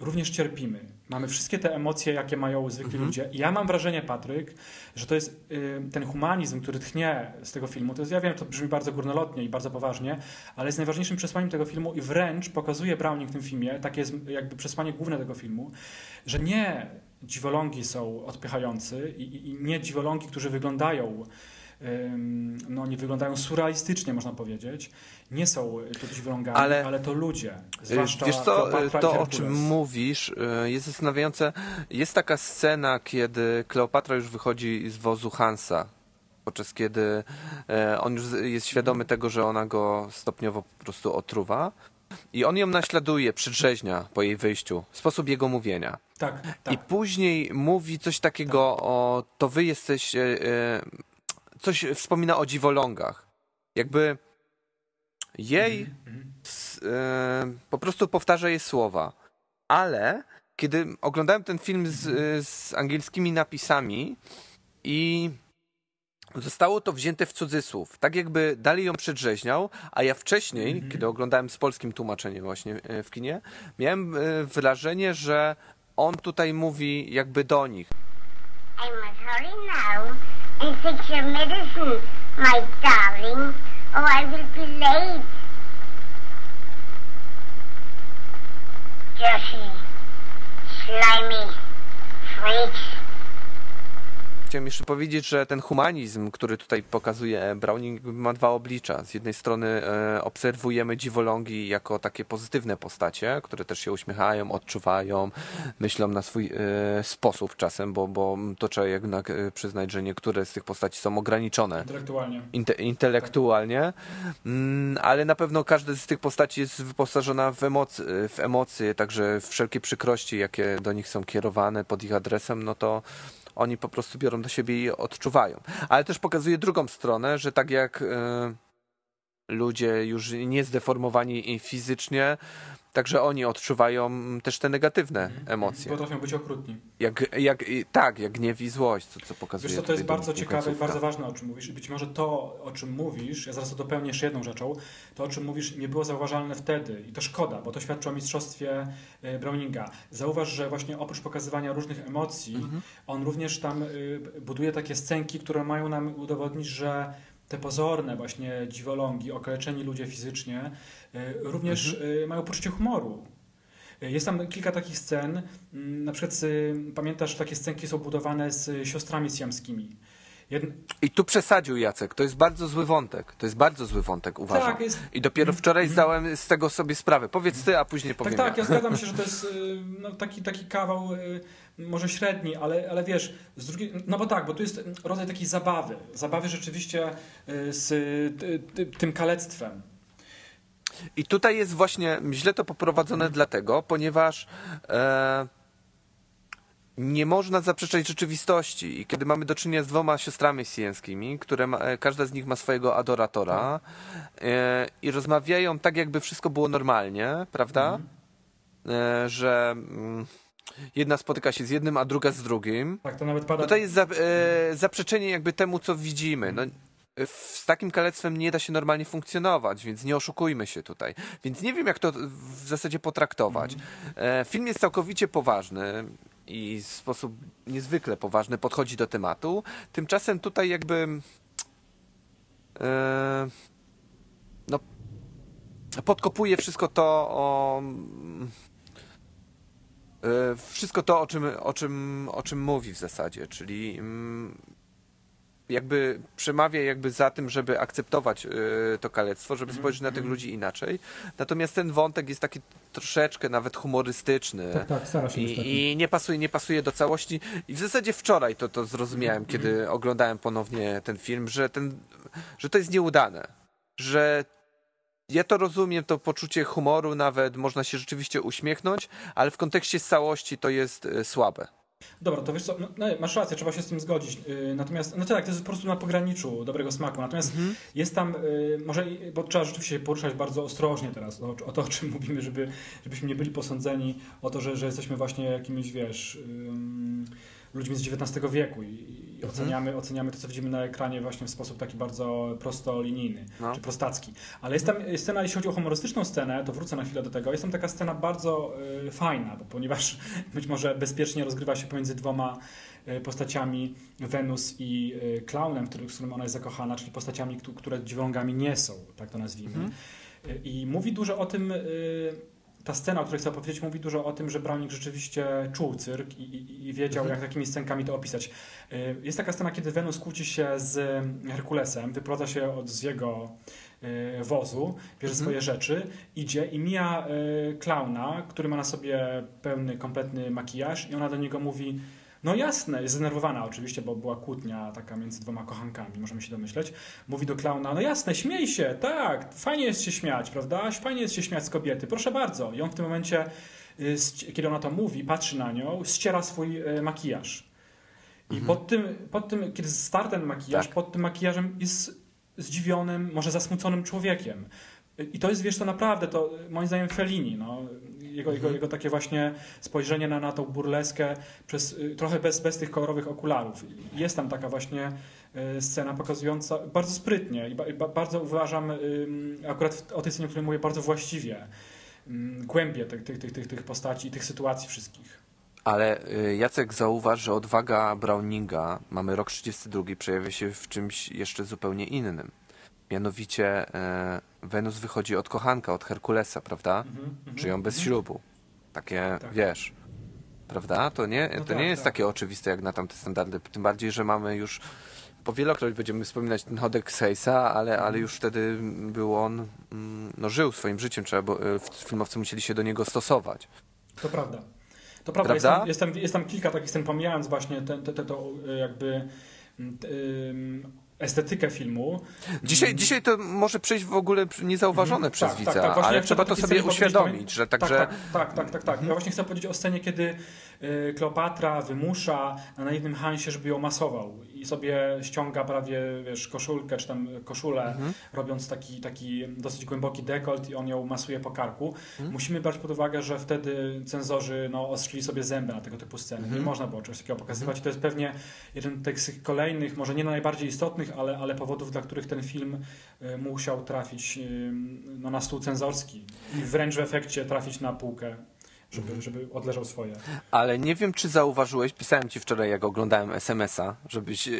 Również cierpimy. Mamy wszystkie te emocje, jakie mają zwykli ludzie. I ja mam wrażenie, Patryk, że to jest y, ten humanizm, który tchnie z tego filmu. To jest, ja wiem, to brzmi bardzo górnolotnie i bardzo poważnie, ale jest najważniejszym przesłaniem tego filmu i wręcz pokazuje Browning w tym filmie, takie jest jakby przesłanie główne tego filmu, że nie dziwolągi są odpychający i, i, i nie dziwolągi, którzy wyglądają no nie wyglądają surrealistycznie, można powiedzieć. Nie są to dziwolągami, ale, Ale- to ludzie. Zwłaszcza Wiesz co, to o czym mówisz y, jest zastanawiające. Jest taka scena, kiedy Kleopatra już wychodzi z wozu Hansa, podczas kiedy e, on już jest świadomy tego, że ona go stopniowo po prostu otruwa. I on ją naśladuje, przedrzeźnia po jej wyjściu, sposób jego mówienia. Tak, tak. I później mówi coś takiego o to wy jesteś. Coś wspomina o dziwolągach. Jakby jej Mhm. s, e, po prostu powtarza jej słowa. Ale kiedy oglądałem ten film z, e, z angielskimi napisami i zostało to wzięte w cudzysłów, tak jakby dalej ją przedrzeźniał, a ja wcześniej, kiedy oglądałem z polskim tłumaczeniem właśnie e, w kinie, miałem e, wrażenie, że on tutaj mówi jakby do nich. I must hurry now and fix your medicine, my darling, or I will be late. Dirty, slimy freaks. Chciałem jeszcze powiedzieć, że ten humanizm, który tutaj pokazuje Browning, ma dwa oblicza. Z jednej strony e, obserwujemy dziwolągi jako takie pozytywne postacie, które też się uśmiechają, odczuwają, myślą na swój e, sposób czasem, bo, bo to trzeba jednak e, przyznać, że niektóre z tych postaci są ograniczone Intelektualnie. inte, intelektualnie, mm, ale na pewno każda z tych postaci jest wyposażona w, emoc w emocje, także wszelkie przykrości, jakie do nich są kierowane pod ich adresem, no to oni po prostu biorą do siebie i odczuwają. Ale też pokazuje drugą stronę, że tak jak, e, ludzie już nie zdeformowani fizycznie, także oni odczuwają też te negatywne emocje. Potrafią być okrutni. Jak, jak, tak, jak gniew i złość, co, co pokazuje Wiesz co, to jest bardzo ciekawe i bardzo ważne, o czym mówisz. I być może to, o czym mówisz, ja zaraz to dopełnię jeszcze jedną rzeczą, to o czym mówisz nie było zauważalne wtedy. I to szkoda, bo to świadczy o mistrzostwie e, Browninga. Zauważ, że właśnie oprócz pokazywania różnych emocji, Mhm. on również tam y, buduje takie scenki, które mają nam udowodnić, że te pozorne właśnie dziwolągi, okaleczeni ludzie fizycznie, y, również Mhm. y, mają poczucie humoru. Y, Jest tam kilka takich scen, mm, na przykład pamiętasz, takie scenki są budowane z siostrami siamskimi. Jedn... I tu przesadził Jacek, to jest bardzo zły wątek, to jest bardzo zły wątek, uważam. Tak, jest- I dopiero wczoraj zdałem z tego sobie sprawę. Powiedz ty, a później Tak, powiem tak, ja. ja zgadzam [laughs] się, że to jest no, taki, taki kawał może średni, ale, ale wiesz, z drugiej, no bo tak, bo tu jest rodzaj takiej zabawy. Zabawy rzeczywiście y, z ty- tym kalectwem. I tutaj jest właśnie źle to poprowadzone dlatego, ponieważ e, nie można zaprzeczać rzeczywistości. I kiedy mamy do czynienia z dwoma siostrami sienskimi, które ma, e, każda z nich ma swojego adoratora e, i rozmawiają tak, jakby wszystko było normalnie, prawda? E, że mm, jedna spotyka się z jednym, a druga z drugim. Tak, to nawet pada... Tutaj jest za, e, zaprzeczenie jakby temu, co widzimy. No, z takim kalectwem nie da się normalnie funkcjonować, więc nie oszukujmy się tutaj. Więc nie wiem, jak to w zasadzie potraktować. E, film jest całkowicie poważny i w sposób niezwykle poważny podchodzi do tematu. Tymczasem tutaj jakby e, no, podkopuje wszystko to o wszystko to, o czym, o, czym, o czym mówi w zasadzie, czyli mm, jakby przemawia jakby za tym, żeby akceptować e, to kalectwo, żeby spojrzeć na tych ludzi inaczej. Natomiast ten wątek jest taki troszeczkę nawet humorystyczny. Tak, tak, stara się. I, I nie pasuje, nie pasuje do całości. I w zasadzie wczoraj to, to zrozumiałem, kiedy oglądałem ponownie ten film, że, ten, że to jest nieudane. Że ja to rozumiem, to poczucie humoru nawet, można się rzeczywiście uśmiechnąć, ale w kontekście całości to jest e, słabe. Dobra, to wiesz co, no, no, masz rację, trzeba się z tym zgodzić. Yy, natomiast, no tak, to jest po prostu na pograniczu dobrego smaku. Natomiast jest tam, yy, może, bo trzeba rzeczywiście się poruszać bardzo ostrożnie teraz o, o to, o czym [laughs] mówimy, żeby, żebyśmy nie byli posądzeni o to, że, że jesteśmy właśnie jakimiś, wiesz, ym, ludźmi z XIX wieku i, i oceniamy, oceniamy to, co widzimy na ekranie właśnie w sposób taki bardzo prostolinijny, No. czy prostacki. Ale jest tam scena, jeśli chodzi o humorystyczną scenę, to wrócę na chwilę do tego, jest tam taka scena bardzo y, fajna, bo ponieważ [laughs] być może bezpiecznie rozgrywa się pomiędzy dwoma y, postaciami Wenus i y, Klaunem, który, z którym ona jest zakochana, czyli postaciami, któ- które dziwolągami nie są, tak to nazwijmy. Y, I mówi dużo o tym, y, ta scena, o której chcę opowiedzieć, mówi dużo o tym, że Browning rzeczywiście czuł cyrk i, i, i wiedział, jak takimi scenkami to opisać. Y, Jest taka scena, kiedy Wenus kłóci się z Herkulesem, wyprowadza się od, z jego y, wozu, bierze swoje rzeczy, idzie i mija y, klauna, który ma na sobie pełny, kompletny makijaż i ona do niego mówi no jasne, jest zdenerwowana oczywiście, bo była kłótnia taka między dwoma kochankami, możemy się domyśleć. Mówi do klauna, no jasne, śmiej się, tak, fajnie jest się śmiać, prawda? Fajnie jest się śmiać z kobiety, proszę bardzo. I on w tym momencie, y, kiedy ona to mówi, patrzy na nią, ściera swój y, makijaż. I pod, tym, pod tym, kiedy starł ten makijaż, Tak. pod tym makijażem jest zdziwionym, może zasmuconym człowiekiem. I to jest, wiesz, to naprawdę, to moim zdaniem Fellini, no, jego, jego, jego takie właśnie spojrzenie na, na tą burleskę przez, y, trochę bez, bez tych kolorowych okularów. Jest tam taka właśnie y, scena pokazująca bardzo sprytnie i ba, i ba, bardzo uważam, akurat o tej scenie, o której mówię, bardzo właściwie, głębie tych, tych, tych, tych, tych postaci i tych sytuacji wszystkich. Ale y, Jacek zauważ, że odwaga Browninga, mamy rok 32, przejawia się w czymś jeszcze zupełnie innym. Mianowicie e, Wenus wychodzi od kochanka, od Herkulesa, prawda? Żyją bez ślubu. Takie, Mhm, Tak. wiesz, prawda? To nie, No to tak, nie jest tak. takie oczywiste jak na tamte standardy. Tym bardziej, że mamy już po wielokroć będziemy wspominać ten chodek Sejsa, ale, ale już wtedy był on, mm, no żył swoim życiem, trzeba, bo e, filmowcy musieli się do niego stosować. To prawda. To prawda, jest Prawda? tam, jest, tam, jest tam kilka takich scen, pomijając właśnie te, te, te, to y, jakby estetykę filmu. Dzisiaj, dzisiaj to może przejść w ogóle niezauważone przez Tak, widza, tak, tak. Ale trzeba to sobie uświadomić, że Tak, także... tak, tak, tak, tak, tak. Ja właśnie chcę powiedzieć o scenie, kiedy Kleopatra wymusza na naiwnym Hansie, żeby ją masował. I sobie ściąga prawie, wiesz, koszulkę czy tam koszulę, robiąc taki, taki dosyć głęboki dekolt i on ją masuje po karku. Musimy brać pod uwagę, że wtedy cenzorzy no, ostrzyli sobie zęby na tego typu sceny. Nie można było czegoś takiego pokazywać. I to jest pewnie jeden z tych kolejnych, może nie najbardziej istotnych, ale, ale powodów, dla których ten film y, musiał trafić y, no, na stół cenzorski i wręcz w efekcie trafić na półkę, żeby, żeby odleżał swoje. Ale nie wiem, czy zauważyłeś, pisałem ci wczoraj, jak oglądałem SMS-a, żebyś e,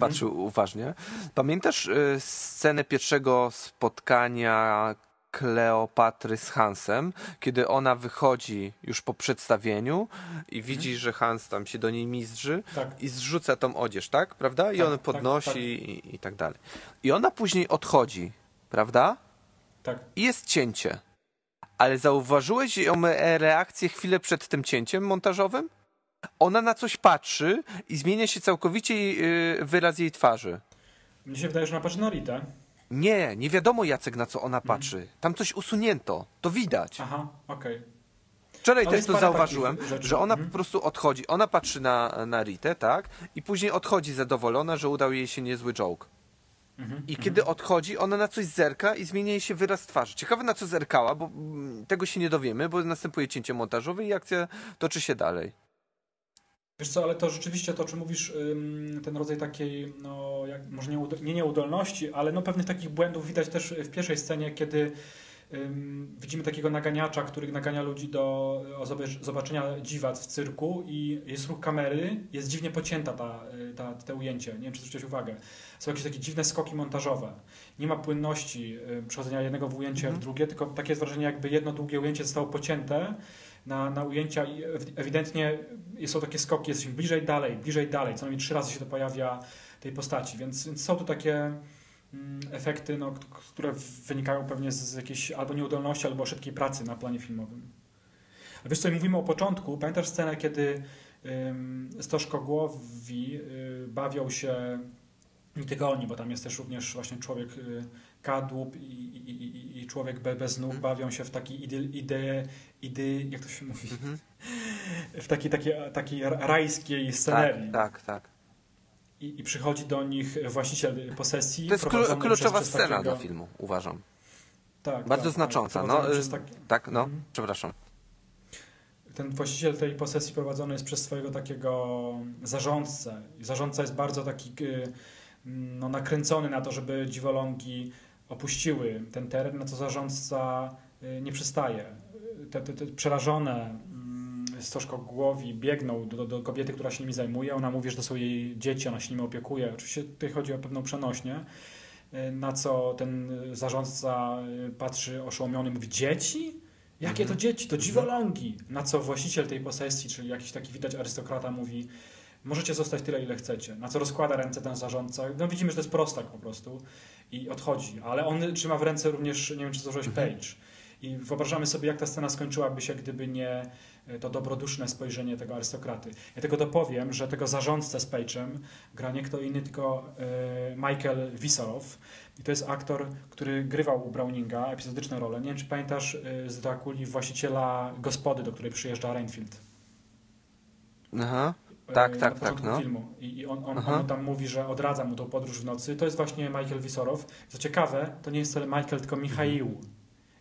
patrzył uważnie. Pamiętasz e, scenę pierwszego spotkania Kleopatry z Hansem, kiedy ona wychodzi już po przedstawieniu i widzi, że Hans tam się do niej mizdrzy Tak. i zrzuca tą odzież, tak? Prawda? I Tak, on tak, podnosi tak. I, i tak dalej. I ona później odchodzi, prawda? Tak. I jest cięcie. Ale zauważyłeś ją e, reakcję chwilę przed tym cięciem montażowym? Ona na coś patrzy i zmienia się całkowicie y, wyraz jej twarzy. Mnie się wydaje, że na patrzy na Ritę. Nie, nie wiadomo Jacek na co ona patrzy. Tam coś usunięto. To widać. Aha, okej. Wczoraj Ale też jest to zauważyłem, że ona Mhm. po prostu odchodzi. Ona patrzy na, na Ritę, tak? I później odchodzi zadowolona, że udał jej się niezły joke. Mhm. I kiedy odchodzi, ona na coś zerka i zmienia jej się wyraz twarzy. Ciekawe na co zerkała, bo mm, tego się nie dowiemy, bo następuje cięcie montażowe i akcja toczy się dalej. Wiesz co, ale to rzeczywiście to, o czym mówisz, ten rodzaj takiej, no, jak, może nie, nie nieudolności, ale no, pewnych takich błędów widać też w pierwszej scenie, kiedy widzimy takiego naganiacza, który nagania ludzi do zobaczenia dziwat w cyrku i jest ruch kamery, jest dziwnie pocięta ta, y, ta, te ujęcie. Nie wiem, czy zwróciłeś uwagę. Są jakieś takie dziwne skoki montażowe. Nie ma płynności przechodzenia jednego w ujęcie w drugie, tylko takie wrażenie, jakby jedno długie ujęcie zostało pocięte na, na ujęcia i ew- ewidentnie są takie skoki, jesteśmy bliżej, dalej, bliżej, dalej. Co najmniej trzy razy się to pojawia tej postaci, więc, więc są tu takie efekty, no, które wynikają pewnie z, jakiejś albo nieudolności, albo szybkiej pracy na planie filmowym. A wiesz co, mówimy o początku. Pamiętasz scenę, kiedy Stożkogłowi y, bawią się nie tylko oni, bo tam jest też również właśnie człowiek y, kadłub i, i, i, i człowiek be, bez nóg bawią się w taki idy, idy, jak to się mówi, [laughs] w takiej takiej takiej rajskiej Tak, scenerii. tak, tak. I, I przychodzi do nich właściciel posesji. To jest klu- kluczowa przez, scena takiego, dla filmu, uważam. Tak, Bardzo tak, znacząca. tak, No, tak- tak, no, Mhm. przepraszam. ten właściciel tej posesji prowadzony jest przez swojego takiego zarządcę. Zarządca jest bardzo taki y, no, nakręcony na to, żeby dziwolągi opuściły ten teren, na co zarządca y, nie przystaje. Te, te, te przerażone mm, stożkogłowi biegną do, do, kobiety, która się nimi zajmuje. Ona mówi, że to są jej dzieci, ona się nimi opiekuje. Oczywiście tutaj chodzi o pewną przenośnie. y, Na co ten zarządca y, patrzy oszołomiony, mówi: Dzieci? Jakie to dzieci? To dziwolągi. Na co właściciel tej posesji, czyli jakiś taki widać arystokrata, mówi: Możecie zostać tyle, ile chcecie. Na co rozkłada ręce ten zarządca. No widzimy, że to jest prostak po prostu i odchodzi. Ale on trzyma w ręce również, nie wiem, czy zauważyłeś, page. I wyobrażamy sobie, jak ta scena skończyłaby się, gdyby nie e, to dobroduszne spojrzenie tego arystokraty. Ja tylko dopowiem, że tego zarządcę z Page'em gra nie kto inny, tylko e, Michael Wisorow. I to jest aktor, który grywał u Browninga epizodyczne role. Nie wiem, czy pamiętasz e, z Drakuli właściciela gospody, do której przyjeżdża Renfield. Aha. e, Tak, na tak, początku tak, no. filmu. I, i on, on, on tam mówi, że odradza mu tą podróż w nocy. To jest właśnie Michael Wisorow. Co ciekawe, to nie jest Michael, tylko Michaił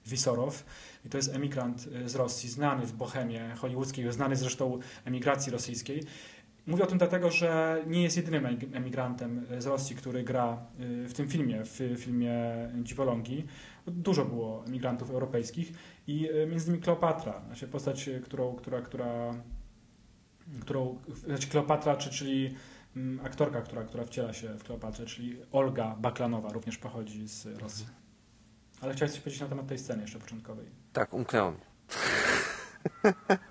Wisorow. I to jest emigrant y, z Rosji, znany w Bohemie hollywoodzkiej, znany zresztą emigracji rosyjskiej. Mówię o tym dlatego, że nie jest jedynym em- emigrantem y, z Rosji, który gra y, w tym filmie, w filmie Dziwolągi. Dużo było emigrantów europejskich i między innymi Kleopatra, znaczy postać, którą, która, która, którą, znaczy Kleopatra, czy, czyli mm, aktorka, która, która wciela się w Kleopatrze, czyli Olga Baklanowa, również pochodzi z Rosji. Ale chciałeś coś powiedzieć na temat tej sceny jeszcze początkowej. Tak, umknęło mi.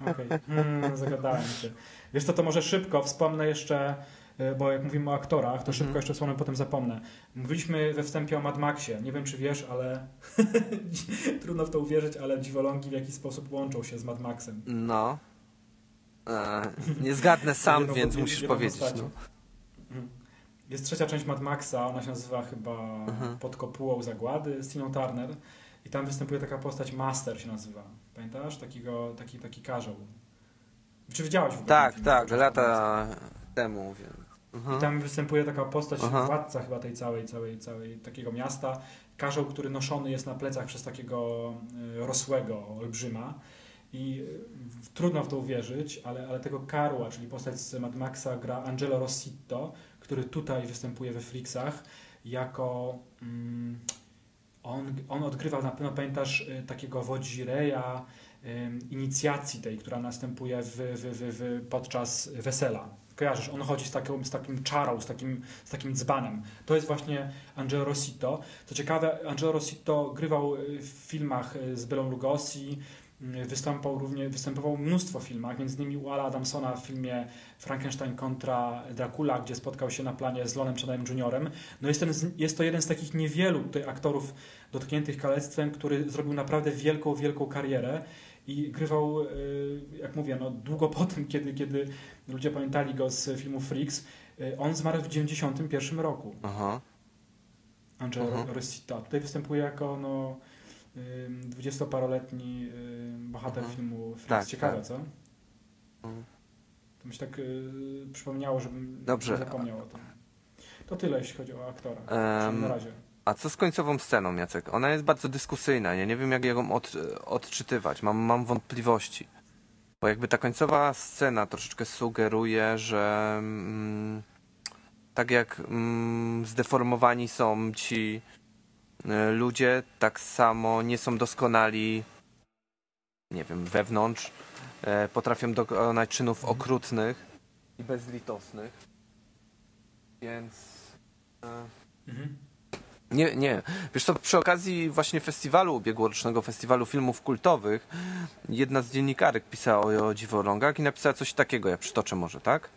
[laughs] Okej, hmm, zagadałem się. Wiesz co, to może szybko wspomnę jeszcze, y, bo jak mówimy o aktorach, to szybko jeszcze wspomnę, potem zapomnę. Mówiliśmy we wstępie o Mad Maxie. Nie wiem, czy wiesz, ale [laughs] trudno w to uwierzyć, ale dziwolągi w jakiś sposób łączą się z Mad Maxem. No. E, nie zgadnę sam, [laughs] więc musisz powiedzieć. No. Jest trzecia część Mad Maxa, ona się nazywa chyba Mhm. Pod kopułą zagłady z Tiną Turner i tam występuje taka postać Master się nazywa. Pamiętasz? Takiego, taki, taki karzeł. Czy widziałeś w ogóle? Tak, film? tak, lata temu, wiem. I tam występuje taka postać, Aha. władca chyba tej całej, całej, całej takiego miasta. Karzeł, który noszony jest na plecach przez takiego y, rosłego olbrzyma. I y, trudno w to uwierzyć, ale, ale tego Karła, czyli postać z Mad Maxa, gra Angelo Rossitto, który tutaj występuje we Flixach jako... Mm, on, on odgrywał, na pewno pamiętasz, y, takiego wodzireja, inicjacji tej, która następuje w, w, w, podczas wesela. Kojarzysz, on chodzi z, z takim czarą, z takim, z takim dzbanem. To jest właśnie Angelo Rossitto. Co ciekawe, Angelo Rossitto grywał y, w filmach y, z Belą Lugosi, występował, równie, występował w mnóstwo filmach, między innymi u Ala Adamsona w filmie Frankenstein kontra Dracula, gdzie spotkał się na planie z Lonem Chanelem Jr. No jest, ten, jest to jeden z takich niewielu tutaj aktorów dotkniętych kalectwem, który zrobił naprawdę wielką, wielką karierę i grywał, y, jak mówię, no, długo [laughs] po tym, kiedy, kiedy ludzie pamiętali go z filmu Freaks. Y, On zmarł w 91 roku, Aha. Angelo Mhm. Rossitto. A Tutaj występuje jako no, dwudziestoparoletni bohater Mhm. filmu. Tak, Ciekawe, tak. co? Mhm. To mi się tak y, przypomniało, żebym Dobrze. nie zapomniał o tym. To tyle, jeśli chodzi o aktora. Em, na razie. A co z końcową sceną, Jacek? Ona jest bardzo dyskusyjna. Ja nie wiem, jak ją od, odczytywać. Mam, mam wątpliwości. Bo jakby ta końcowa scena troszeczkę sugeruje, że mm, tak jak mm, zdeformowani są ci ludzie, tak samo nie są doskonali, nie wiem, wewnątrz. E, potrafią dokonać czynów okrutnych i bezlitosnych. Więc... E, Mhm. nie, nie. Wiesz co, przy okazji właśnie festiwalu, ubiegłorocznego festiwalu filmów kultowych, jedna z dziennikarek pisała o, o i napisała coś takiego, ja przytoczę może, tak?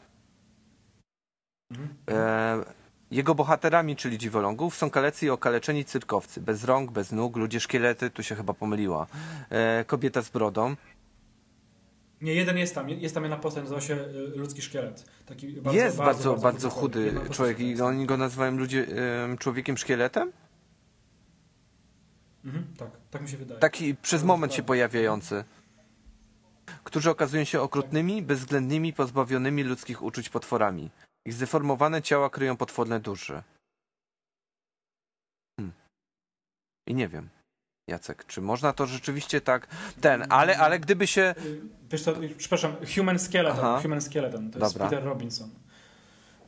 Mhm. E, jego bohaterami, czyli dziwolągów, są kalecy i okaleczeni cyrkowcy. Bez rąk, bez nóg, ludzie szkielety, tu się chyba pomyliła. E, kobieta z brodą. Nie, jeden jest tam. Jest tam jedna postać, nazywa się y, ludzki szkielet. Taki bardzo, jest bardzo, bardzo, chudy chudy Jedna postać człowiek i oni go nazywają ludzie em, człowiekiem szkieletem? Mhm, tak, tak mi się wydaje. Taki przez moment się prawda. pojawiający. Którzy okazują się okrutnymi, bezwzględnymi, pozbawionymi ludzkich uczuć potworami. Ich zdeformowane ciała kryją potworne dusze. Hmm. I nie wiem, Jacek, czy można to rzeczywiście tak ten, ale, ale gdyby się... Wiesz co, przepraszam, Human Skeleton, Aha. Human Skeleton, to jest Dobra. Peter Robinson.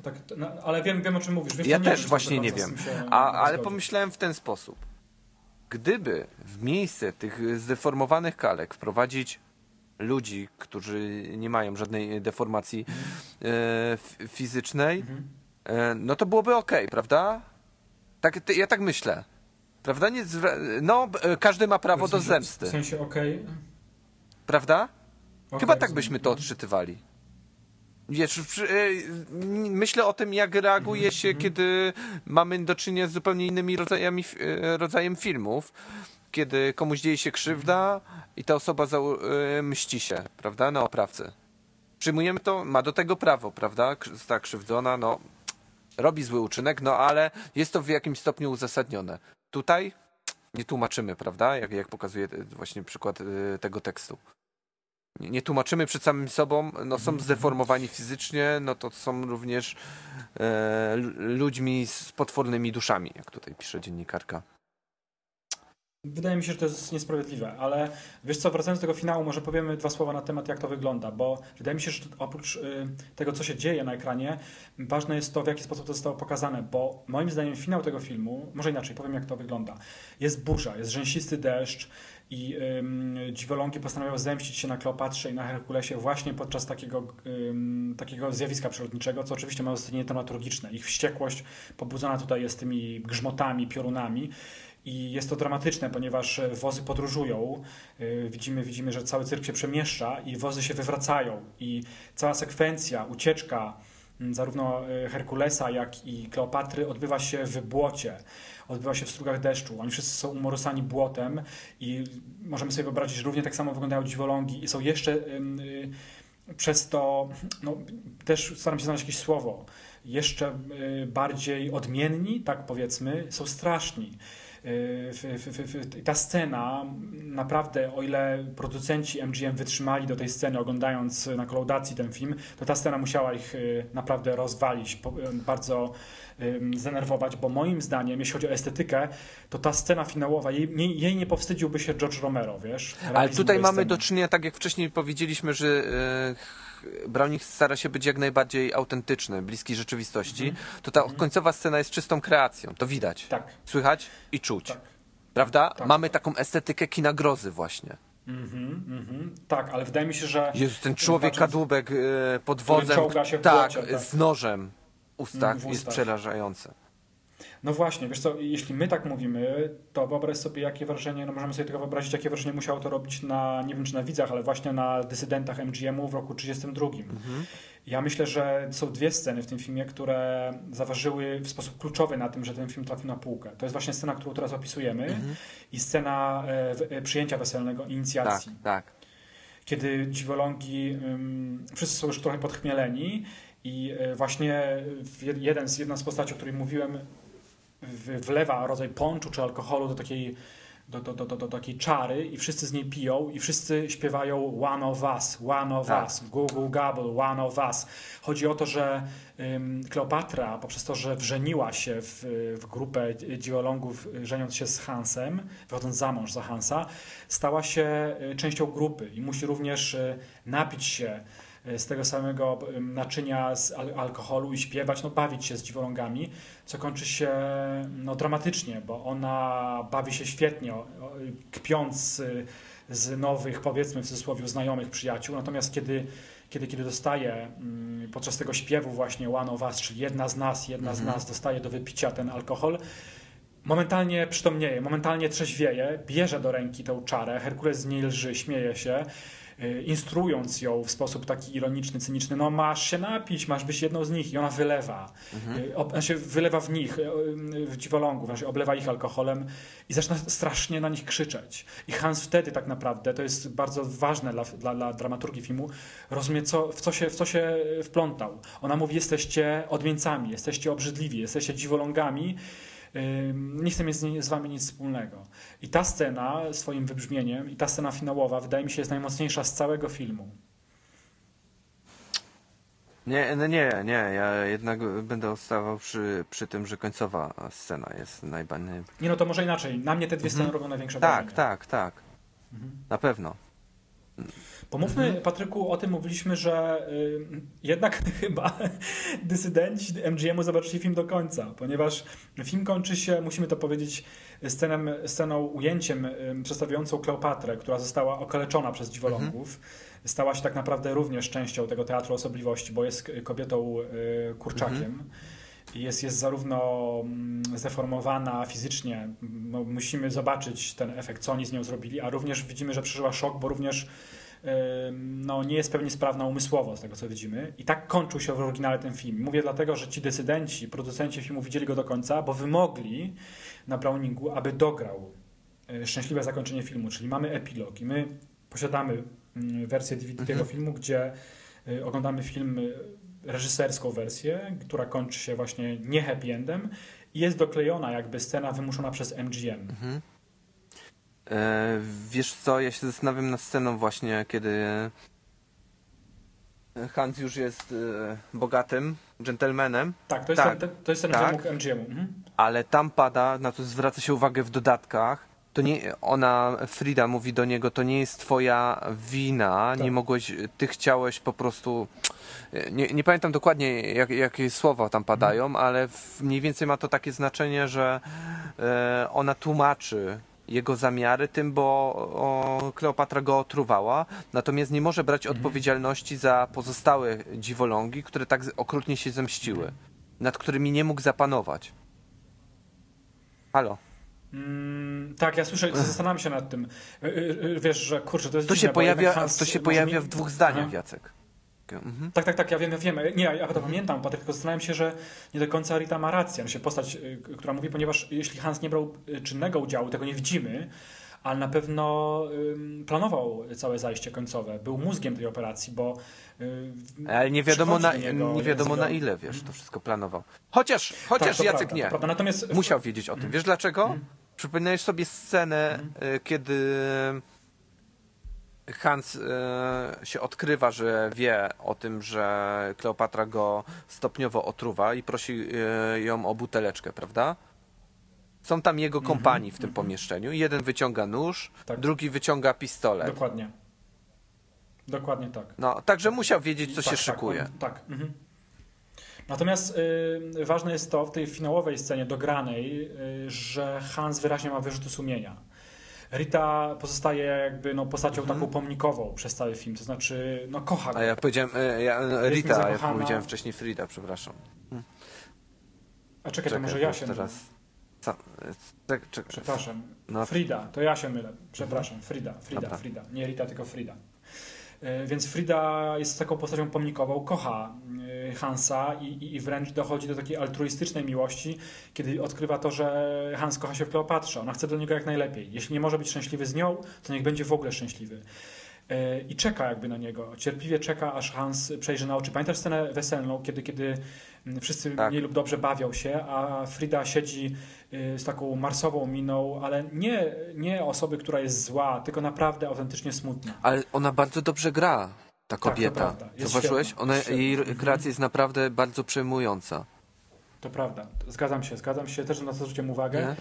Tak, no, ale wiem, wiem o czym mówisz. Wiesz, Ja też wiem, właśnie nie wiem. A, ale pomyślałem w ten sposób. Gdyby w miejsce tych zdeformowanych kalek wprowadzić ludzi, którzy nie mają żadnej deformacji e, fizycznej, Mhm. e, no to byłoby ok, prawda? Tak, ty- ja tak myślę. Prawda? Nie no, e, każdy ma prawo W do sensie- zemsty. W sensie, okej. Prawda? okej, Chyba tak byśmy to odczytywali. Wiesz, e, myślę o tym, jak reaguje się, kiedy mamy do czynienia z zupełnie innymi rodzajami, e, rodzajem filmów. Kiedy komuś dzieje się krzywda i ta osoba e, mści się, prawda, na oprawcę. Przyjmujemy to, ma do tego prawo, prawda? Została krzywdzona, no, robi zły uczynek, no ale jest to w jakimś stopniu uzasadnione. Tutaj nie tłumaczymy, prawda? Jak, jak pokazuje e, właśnie przykład e, tego tekstu nie, tłumaczymy przed samym sobą, no są zdeformowani fizycznie, no to są również lu- ludźmi z potwornymi duszami, jak tutaj pisze dziennikarka. Wydaje mi się, że to jest niesprawiedliwe, ale wiesz co, wracając do tego finału, może powiemy dwa słowa na temat, jak to wygląda, bo wydaje mi się, że oprócz y, tego, co się dzieje na ekranie, ważne jest to, w jaki sposób to zostało pokazane, bo moim zdaniem finał tego filmu, może inaczej, powiem jak to wygląda. Jest burza, jest rzęsisty deszcz i ym, dziwolągi postanawiają zemścić się na Kleopatrze i na Herkulesie właśnie podczas takiego, ym, takiego zjawiska przyrodniczego, co oczywiście ma uzasadnienie dramaturgiczne. Ich wściekłość pobudzona tutaj jest tymi grzmotami, piorunami, i jest to dramatyczne, ponieważ e, wozy podróżują. Yy, Widzimy, widzimy, że cały cyrk się przemieszcza i wozy się wywracają. I cała sekwencja, ucieczka zarówno e, Herkulesa, jak i Kleopatry odbywa się w błocie. Odbywa się w strugach deszczu. Oni wszyscy są umorosani błotem i możemy sobie wyobrazić, że równie tak samo wyglądają dziwolągi i są jeszcze ym, y, przez to, no, też staram się znaleźć jakieś słowo, jeszcze y, bardziej odmienni, tak powiedzmy, są straszni. Ta scena, naprawdę, o ile producenci MGM wytrzymali do tej sceny, oglądając na kolaudacji ten film, to ta scena musiała ich y, naprawdę rozwalić, y, bardzo y, zdenerwować, bo moim zdaniem, jeśli chodzi o estetykę, to ta scena finałowa, jej, nie- jej nie powstydziłby się George Romero, wiesz? Ale tutaj mamy do czynienia, tak jak wcześniej powiedzieliśmy, że e, Browning stara się być jak najbardziej autentyczny, bliski rzeczywistości, to ta końcowa scena jest czystą kreacją. To widać. Tak, Słychać i czuć. tak. Prawda? Tak. Mamy taką estetykę kina grozy właśnie. Mhm, mhm. Tak, ale wydaje mi się, że... Jezus, ten człowiek Patrząc- kadłubek e, pod wodzem, tak, tak. z nożem w ustach, w jest ustach. No właśnie, wiesz co, jeśli my tak mówimy, to wyobraź sobie, jakie wrażenie, no możemy sobie tylko wyobrazić, jakie wrażenie musiało to robić na, nie wiem czy na widzach, ale właśnie na dysydentach MGM-u w roku 32. Ja myślę, że są dwie sceny w tym filmie, które zaważyły w sposób kluczowy na tym, że ten film trafił na półkę. To jest właśnie scena, którą teraz opisujemy i scena e, e, przyjęcia weselnego, Tak, inicjacji. tak. kiedy dziwolągi, ym, wszyscy są już trochę podchmieleni i y, właśnie jeden z, jedna z postaci, o której mówiłem, wlewa rodzaj ponczu czy alkoholu do takiej, do, do, do, do, takiej czary i wszyscy z niej piją i wszyscy śpiewają one of us, one of Tak. us, google gabble, one of us. Chodzi o to, że Kleopatra poprzez to, że wrzeniła się w, w grupę dziwolągów, y, żeniąc się z Hansem, wychodząc za mąż za Hansa, stała się y, częścią grupy i musi również y, napić się z tego samego naczynia z al- alkoholu i śpiewać, no bawić się z dziwolągami, co kończy się no, dramatycznie, bo ona bawi się świetnie, kpiąc z nowych, powiedzmy w cudzysłowie, znajomych przyjaciół, natomiast kiedy kiedy, kiedy dostaje mm, podczas tego śpiewu właśnie One of Us, czyli jedna z nas, jedna z nas dostaje do wypicia ten alkohol, momentalnie przytomnieje, momentalnie trzeźwieje, bierze do ręki tę czarę, Herkules z niej lży, śmieje się, instruując ją w sposób taki ironiczny, cyniczny, no masz się napić, masz być jedną z nich i ona wylewa. Y, ob- Znaczy wylewa w nich, y, w dziwolągów, znaczy oblewa ich alkoholem i zaczyna strasznie na nich krzyczeć. I Hans wtedy tak naprawdę, to jest bardzo ważne dla, dla, dla dramaturgii filmu, rozumie co, w, co się, w co się wplątał. Ona mówi, jesteście odmieńcami, jesteście obrzydliwi, jesteście dziwolągami, nie chcę mieć z, z wami nic wspólnego. I ta scena swoim wybrzmieniem i ta scena finałowa wydaje mi się jest najmocniejsza z całego filmu. Nie, no nie, nie, ja jednak będę ostawał przy, przy tym, że końcowa scena jest najbardziej... Nie no to może inaczej. Na mnie te dwie sceny robią największe Tak, wrażenie. tak, tak. Na pewno. Pomówmy, Mhm. Patryku, o tym mówiliśmy, że y, jednak [laughs] chyba dysydenci MGM-u zobaczyli film do końca, ponieważ film kończy się, musimy to powiedzieć, scenem, sceną, ujęciem y, przedstawiającą Kleopatrę, która została okaleczona przez dziwolągów. Mhm. Stała się tak naprawdę również częścią tego teatru osobliwości, bo jest kobietą y, kurczakiem. Mhm. Jest, jest zarówno mm, zdeformowana fizycznie, no, musimy zobaczyć ten efekt, co oni z nią zrobili, a również widzimy, że przeżyła szok, bo również no, nie jest pewnie sprawna umysłowo, z tego co widzimy. I tak kończył się w oryginale ten film. Mówię dlatego, że ci decydenci, producenci filmu widzieli go do końca, bo wymogli na Browningu, aby dograł y, szczęśliwe zakończenie filmu, czyli mamy epilog i my posiadamy mm, wersję DVD tego filmu, gdzie y, oglądamy film, y, reżyserską wersję, która kończy się właśnie nie happy endem i jest doklejona jakby scena wymuszona przez MGM. E, wiesz co, ja się zastanawiam nad sceną właśnie, kiedy Hans już jest e, bogatym gentlemanem, Tak, to jest Tak. ten, to jest ten Tak. MGM-u. Mhm. ale tam pada, na to zwraca się uwagę w dodatkach, to nie, ona, Frida mówi do niego, to nie jest twoja wina, Tak. nie mogłeś, ty chciałeś po prostu, nie, nie pamiętam dokładnie jak, jakie słowa tam padają, Mhm. ale w, mniej więcej ma to takie znaczenie, że e, ona tłumaczy jego zamiary tym, bo o, Kleopatra go otruwała, natomiast nie może brać Mhm. odpowiedzialności za pozostałe dziwolągi, które tak okrutnie się zemściły, nad którymi nie mógł zapanować. Halo. Mm, tak, ja słyszę, zastanawiam się nad tym. Y, y, y, Wiesz, że kurczę, to jest To się dziwne, bo pojawia, Hans to się pojawia w dwóch zdaniach, Aha. Jacek. Mhm. Tak, tak, tak, ja wiem, ja wiem. Nie, ja to pamiętam, Patryk, tylko zastanawiam się, że nie do końca Rita ma rację. Znaczy postać, y, która mówi, ponieważ jeśli Hans nie brał y, czynnego udziału, tego nie widzimy, ale na pewno planował całe zajście końcowe. Był mózgiem tej operacji, bo y, Ale nie wiadomo, na, niego nie wiadomo na ile, wiesz, to wszystko planował. Chociaż, chociaż Tak, Jacek prawda, nie. Natomiast Musiał wiedzieć o tym. Wiesz dlaczego? Przypominajesz sobie scenę, Mhm. kiedy Hans y, się odkrywa, że wie o tym, że Kleopatra go stopniowo otruwa i prosi y, ją o buteleczkę, prawda? Są tam jego kompanii w tym pomieszczeniu. Jeden wyciąga nóż, Mhm. Tak. drugi wyciąga pistolet. Dokładnie. Dokładnie tak. No, także musiał wiedzieć, co tak, się szykuje. Tak, on- tak. Mhm. Natomiast y, ważne jest to w tej finałowej scenie dogranej, y, że Hans wyraźnie ma wyrzuty sumienia. Rita pozostaje jakby no, postacią taką pomnikową przez cały film, to znaczy no, kocha go. Mhm. A ja powiedziałem, e, ja, Rita, ja powiedziałem wcześniej Frida, przepraszam. A czekaj, to może Czekaj, ja się teraz. e, czek- czek- Przepraszam. No. Frida, to ja się mylę. Przepraszam, Frida, Frida, Dobra. Frida. Nie Rita, tylko Frida. E, Więc Frida jest taką postacią pomnikową, kocha e, Hansa i, i, wręcz dochodzi do takiej altruistycznej miłości, kiedy odkrywa to, że Hans kocha się w Kleopatrze. Ona chce do niego jak najlepiej. Jeśli nie może być szczęśliwy z nią, to niech będzie w ogóle szczęśliwy. E, I czeka jakby na niego. Cierpliwie czeka, aż Hans przejrzy na oczy. Pamiętasz scenę weselną, kiedy, kiedy wszyscy Tak. mniej lub dobrze bawią się, a Frida siedzi y, z taką marsową miną, ale nie, nie osoby, która jest zła, tylko naprawdę autentycznie smutna. Ale ona bardzo dobrze gra, ta Tak, kobieta. Jest Zauważyłeś? świetna, Ona, świetna. jej Mhm. kreacja jest naprawdę bardzo przejmująca. To prawda. Zgadzam się, zgadzam się. Też na to zwróciłem uwagę. Nie?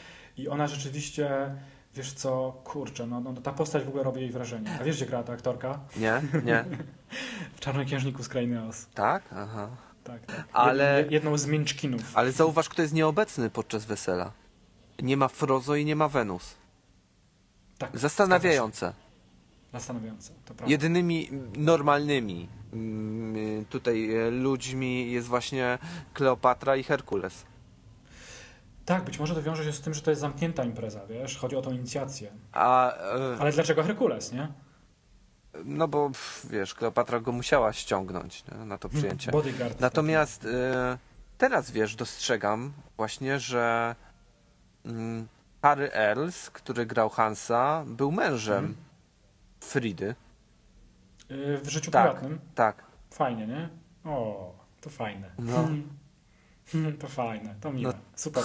I ona rzeczywiście, wiesz co, kurczę, no, no ta postać w ogóle robi jej wrażenie. A wiesz, gdzie gra ta aktorka? Nie? Nie? [laughs] W Czarnoksiężniku z Krainy Oz. Tak? Aha. Tak, tak. Ale- Jed, jedną z Minczkinów. Ale zauważ, kto jest nieobecny podczas wesela. Nie ma Frozo i nie ma Wenus. Tak, Zastanawiające. Zastanawiające, to prawda. Jedynymi normalnymi mm, tutaj e, ludźmi jest właśnie Kleopatra i Herkules. Tak, być może to wiąże się z tym, że to jest zamknięta impreza, wiesz? Chodzi o tą inicjację. A e, Ale dlaczego Herkules, nie? No bo wiesz, Kleopatra go musiała ściągnąć nie, na to przyjęcie. Bodyguard. Natomiast e, teraz wiesz, dostrzegam właśnie, że mm, Harry Earls, który grał Hansa, był mężem Mhm. Fridy. Y, W życiu Tak. prywatnym? Tak. Fajnie, nie? O, to fajne. No. [laughs] To fajne, to miłe. No. Super.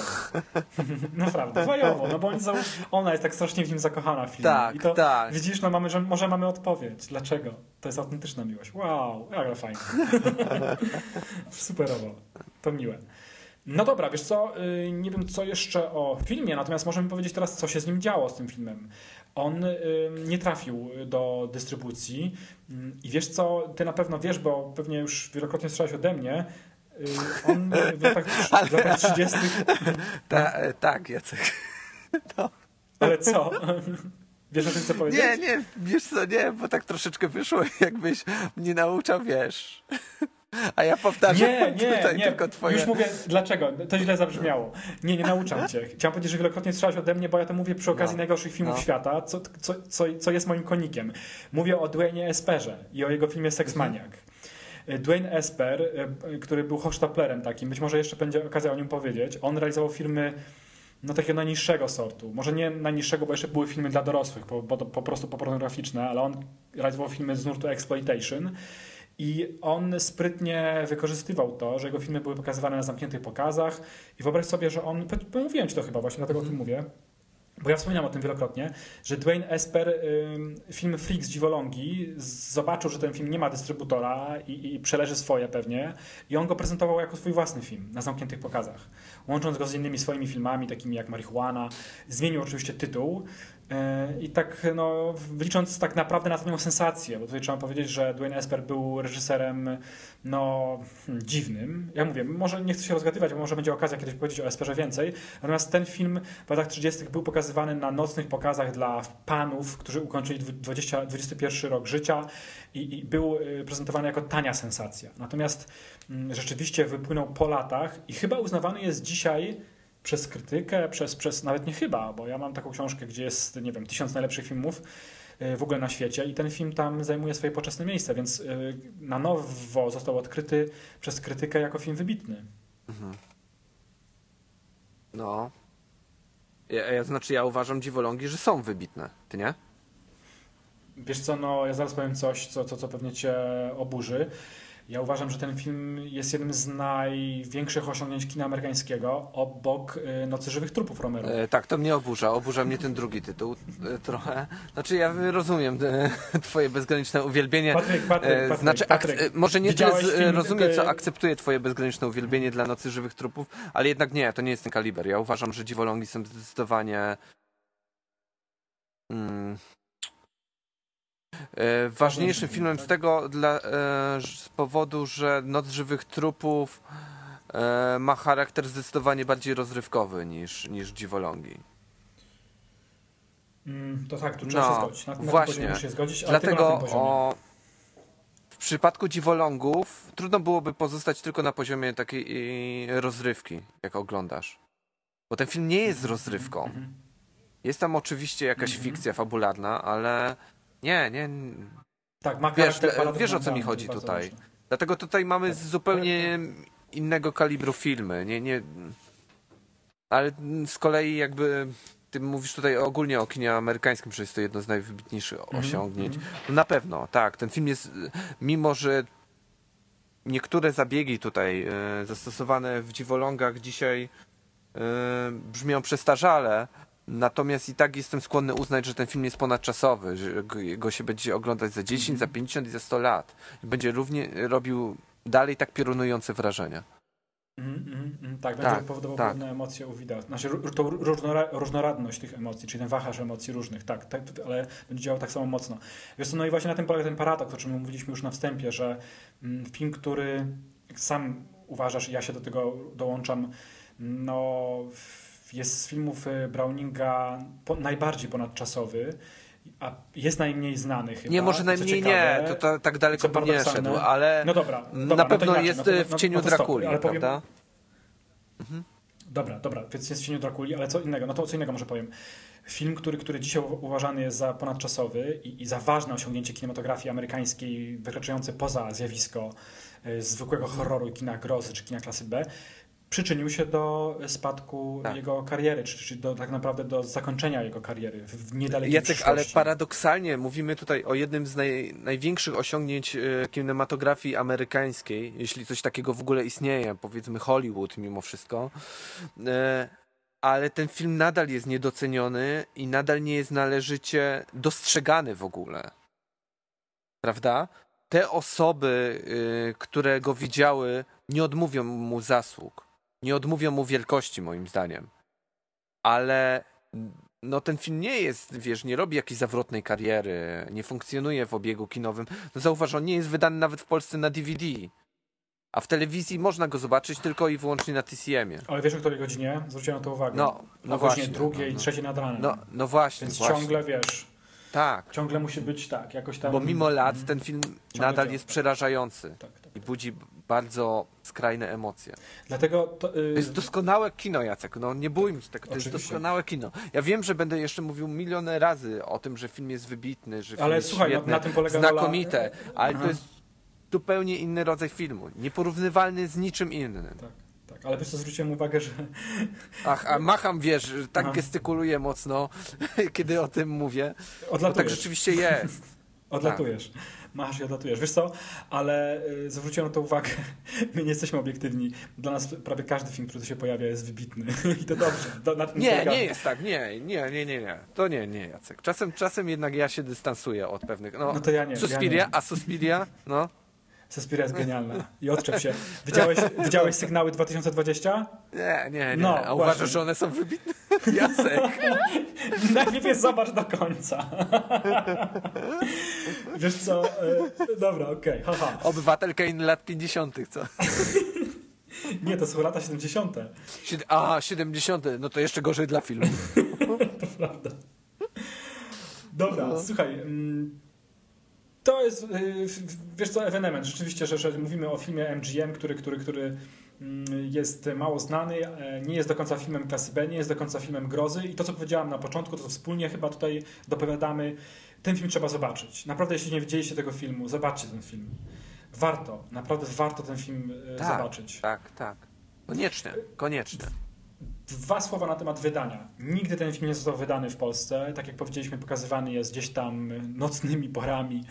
[laughs] Naprawdę, fajowo, no bo oni są, ona jest tak strasznie w nim zakochana w filmie. Tak, I to, tak. Widzisz, no mamy, że może mamy odpowiedź. Dlaczego? To jest autentyczna miłość. Wow, ale fajnie. [laughs] Superowo. To miłe. No dobra, wiesz co, y, nie wiem co jeszcze o filmie, natomiast możemy powiedzieć teraz, co się z nim działo, z tym filmem. On y, nie trafił do dystrybucji Mm, i wiesz co, ty na pewno wiesz, bo pewnie już wielokrotnie słyszałeś ode mnie, on w latach, w latach 30. [laughs] Ta, e, tak, Jacek. [laughs] Ale co? Wiesz o czym chcę powiedzieć? Nie, nie, wiesz co, nie, bo tak troszeczkę wyszło, [laughs] jakbyś mnie nauczał, wiesz. A ja powtarzam Nie, nie, tutaj nie. tylko twoje... Już mówię, dlaczego? To źle zabrzmiało. Nie, nie nauczam cię. Chciałem powiedzieć, że wielokrotnie słyszałeś ode mnie, bo ja to mówię przy okazji No. najgorszych filmów No. świata, co, co, co, co jest moim konikiem. Mówię o Dwayne Esperze i o jego filmie Sex Mhm. Maniac. Dwayne Esper, y, który był hochsztaplerem takim, być może jeszcze będzie okazja o nim powiedzieć, on realizował filmy no takiego najniższego sortu. Może nie najniższego, bo jeszcze były filmy dla dorosłych, po, bo to po prostu pornograficzne, ale on realizował filmy z nurtu exploitation. I on sprytnie wykorzystywał to, że jego filmy były pokazywane na zamkniętych pokazach. I wyobraź sobie, że on. Mówiłem ci to chyba właśnie, dlatego o tym mówię. Bo ja wspominam o tym wielokrotnie, że Dwayne Esper film Freaks Dziwolągi zobaczył, że ten film nie ma dystrybutora i, i przeleży swoje pewnie i on go prezentował jako swój własny film na zamkniętych pokazach. Łącząc go z innymi swoimi filmami, takimi jak Marihuana. Zmienił oczywiście tytuł i tak no, licząc tak naprawdę na tę sensację, bo tutaj trzeba powiedzieć, że Dwayne Esper był reżyserem no, hmm, dziwnym. Ja mówię, może nie chcę się rozgadywać, bo może będzie okazja kiedyś powiedzieć o Esperze więcej. Natomiast ten film w latach 30. był pokazywany na nocnych pokazach dla panów, którzy ukończyli 20, 21 rok życia i, i był y, prezentowany jako tania sensacja. Natomiast mm, rzeczywiście wypłynął po latach i chyba uznawany jest dzisiaj przez krytykę, przez, przez nawet nie chyba, bo ja mam taką książkę, gdzie jest, nie wiem, tysiąc najlepszych filmów y, w ogóle na świecie i ten film tam zajmuje swoje poczesne miejsce, więc y, na nowo został odkryty przez krytykę jako film wybitny. No. Ja, ja, znaczy, ja uważam dziwolągi, że są wybitne. Ty nie? Wiesz co, no ja zaraz powiem coś, co, co, co pewnie cię oburzy. Ja uważam, że ten film jest jednym z największych osiągnięć kina amerykańskiego obok y, Nocy Żywych Trupów Romero. E, tak, to mnie oburza. Oburza mnie ten drugi tytuł e, trochę. Znaczy ja rozumiem e, twoje bezgraniczne uwielbienie. Patryk, Patryk, E, Patryk, znaczy, Patryk. e, może nie tyle rozumiem, co akceptuję twoje bezgraniczne uwielbienie dla Nocy Żywych Trupów, ale jednak nie, to nie jest ten kaliber. Ja uważam, że Dziwolągi są zdecydowanie mm, ważniejszym film, filmem z tego dla, e, z powodu, że Noc Żywych Trupów e, ma charakter zdecydowanie bardziej rozrywkowy niż, niż Dziwolągi. Mm, to tak, tu trzeba No, się zgodzić. Na, na właśnie. się zgodzić, Dlatego o, w przypadku dziwolągów trudno byłoby pozostać tylko na poziomie takiej rozrywki, jak oglądasz. Bo ten film nie jest rozrywką. Mhm. Jest tam oczywiście jakaś fikcja fabularna, ale nie, nie. Tak, ma Wiesz, wiesz, o co mi chodzi tutaj. ważne. Dlatego tutaj mamy Tak. zupełnie innego kalibru filmy. Nie, nie. Ale z kolei jakby ty mówisz tutaj ogólnie o kinie amerykańskim, że jest to jedno z najwybitniejszych Mhm, osiągnięć. No na pewno, tak. Ten film jest, mimo że niektóre zabiegi tutaj e, zastosowane w dziwolągach dzisiaj e, brzmią przestarzale, natomiast i tak jestem skłonny uznać, że ten film jest ponadczasowy, że go- się będzie oglądać za 10, za 50 i za 100 lat. Będzie równie robił dalej tak piorunujące wrażenia. Mhm, mhm, mhm, tak, Tak, będzie powodował tak. pewne emocje u widza. Znaczy tą różnorodność tych emocji, czyli ten wachlarz emocji różnych, tak, tak, ale będzie działał tak samo mocno. Wiesz co, no i właśnie na tym polega ten paradoks, o czym mówiliśmy już na wstępie, że mm, film, który sam uważasz i ja się do tego dołączam, no w- jest z filmów y, Browninga po, najbardziej ponadczasowy, a jest najmniej znany chyba. Nie, może najmniej ciekawe. nie, to, ta, tak daleko by nie szedł, ale No dobra, dobra na no pewno inaczej, jest no e, no- w no cieniu stop, Drakuli, ale powiem- prawda? Dobra, dobra, więc jest w cieniu Drakuli, ale co innego, no to co innego może powiem. Film, który, który dzisiaj uważany jest za ponadczasowy i, i za ważne osiągnięcie kinematografii amerykańskiej, wykraczające poza zjawisko y, zwykłego horroru kina grozy czy kina klasy B, przyczynił się do spadku Tak. jego kariery, czy, czy do, tak naprawdę do zakończenia jego kariery w, niedalekiej Jacek, ale przyszłości. paradoksalnie mówimy tutaj o jednym z naj, największych osiągnięć e, kinematografii amerykańskiej, jeśli coś takiego w ogóle istnieje, powiedzmy Hollywood mimo wszystko. E, ale ten film nadal jest niedoceniony i nadal nie jest należycie dostrzegany w ogóle. Prawda? Te osoby, y, które go widziały, nie odmówią mu zasług. Nie odmówią mu wielkości, moim zdaniem. Ale no ten film nie jest, wiesz, nie robi jakiejś zawrotnej kariery, nie funkcjonuje w obiegu kinowym. No zauważ, on nie jest wydany nawet w Polsce na DVD. A w telewizji można go zobaczyć tylko i wyłącznie na TCM-ie. Ale wiesz o której godzinie? Zwróciłem na to uwagę. No, no godzinie właśnie. drugiej, no, no. trzeciej nad ranem. No, no właśnie, Więc właśnie. ciągle, wiesz, Tak, ciągle musi być tak, jakoś tam... bo mimo lat ten film nadal działa. jest przerażający Tak, tak. i budzi bardzo skrajne emocje. Dlatego to, y, To jest doskonałe kino, Jacek. No nie bójmy się tego. To jest Oczywiście. doskonałe kino. Ja wiem, że będę jeszcze mówił miliony razy o tym, że film jest wybitny, że film Ale jest słuchaj, no, świetny, na tym polega rola- znakomite, ale Aha. to jest zupełnie inny rodzaj filmu. Nieporównywalny z niczym innym. Tak, tak. Ale wiesz co, zwróciłem uwagę, że Ach, a macham, wiesz, że tak Aha. gestykuluję mocno, [laughs] kiedy o tym mówię. Bo tak odlatujesz. rzeczywiście jest. [laughs] Odlatujesz. Masz i odlatujesz. Wiesz co, ale y, zwróciłem na to uwagę. [laughs] My nie jesteśmy obiektywni. Dla nas prawie każdy film, który się pojawia jest wybitny. [laughs] I to dobrze. Do, na Nie, polega- nie jest tak, nie, nie, nie, nie, nie. To nie, nie, Jacek. Czasem, czasem jednak ja się dystansuję od pewnych. No, No to ja nie, ja Suspiria, nie. a Suspiria, no. Suspiria jest genialna. I odczep się. Widziałeś, widziałeś sygnały 2020? Nie, nie, nie. No, a właśnie. uważasz, że one są wybitne? [laughs] Jacek. [laughs] Najpierw je zobacz do końca. [laughs] Wiesz co, y, dobra, okej, haha. Obywatel Kane lat 50., co? Nie, to są lata 70. Sied- A, 70., no to jeszcze gorzej dla filmu. To prawda. Dobra, słuchaj. mm, To jest, y, wiesz co, ewenement. Rzeczywiście, że, że mówimy o filmie MGM, który, który, który mm, jest mało znany, e, nie jest do końca filmem klasy B, nie jest do końca filmem grozy i to, co powiedziałam na początku, to wspólnie chyba tutaj dopowiadamy, ten film trzeba zobaczyć. Naprawdę, jeśli nie widzieliście tego filmu, zobaczcie ten film. Warto, naprawdę warto ten film e, Tak, zobaczyć. tak, tak. Koniecznie, koniecznie. Dwa słowa na temat wydania. Nigdy ten film nie został wydany w Polsce. Tak jak powiedzieliśmy, pokazywany jest gdzieś tam nocnymi porami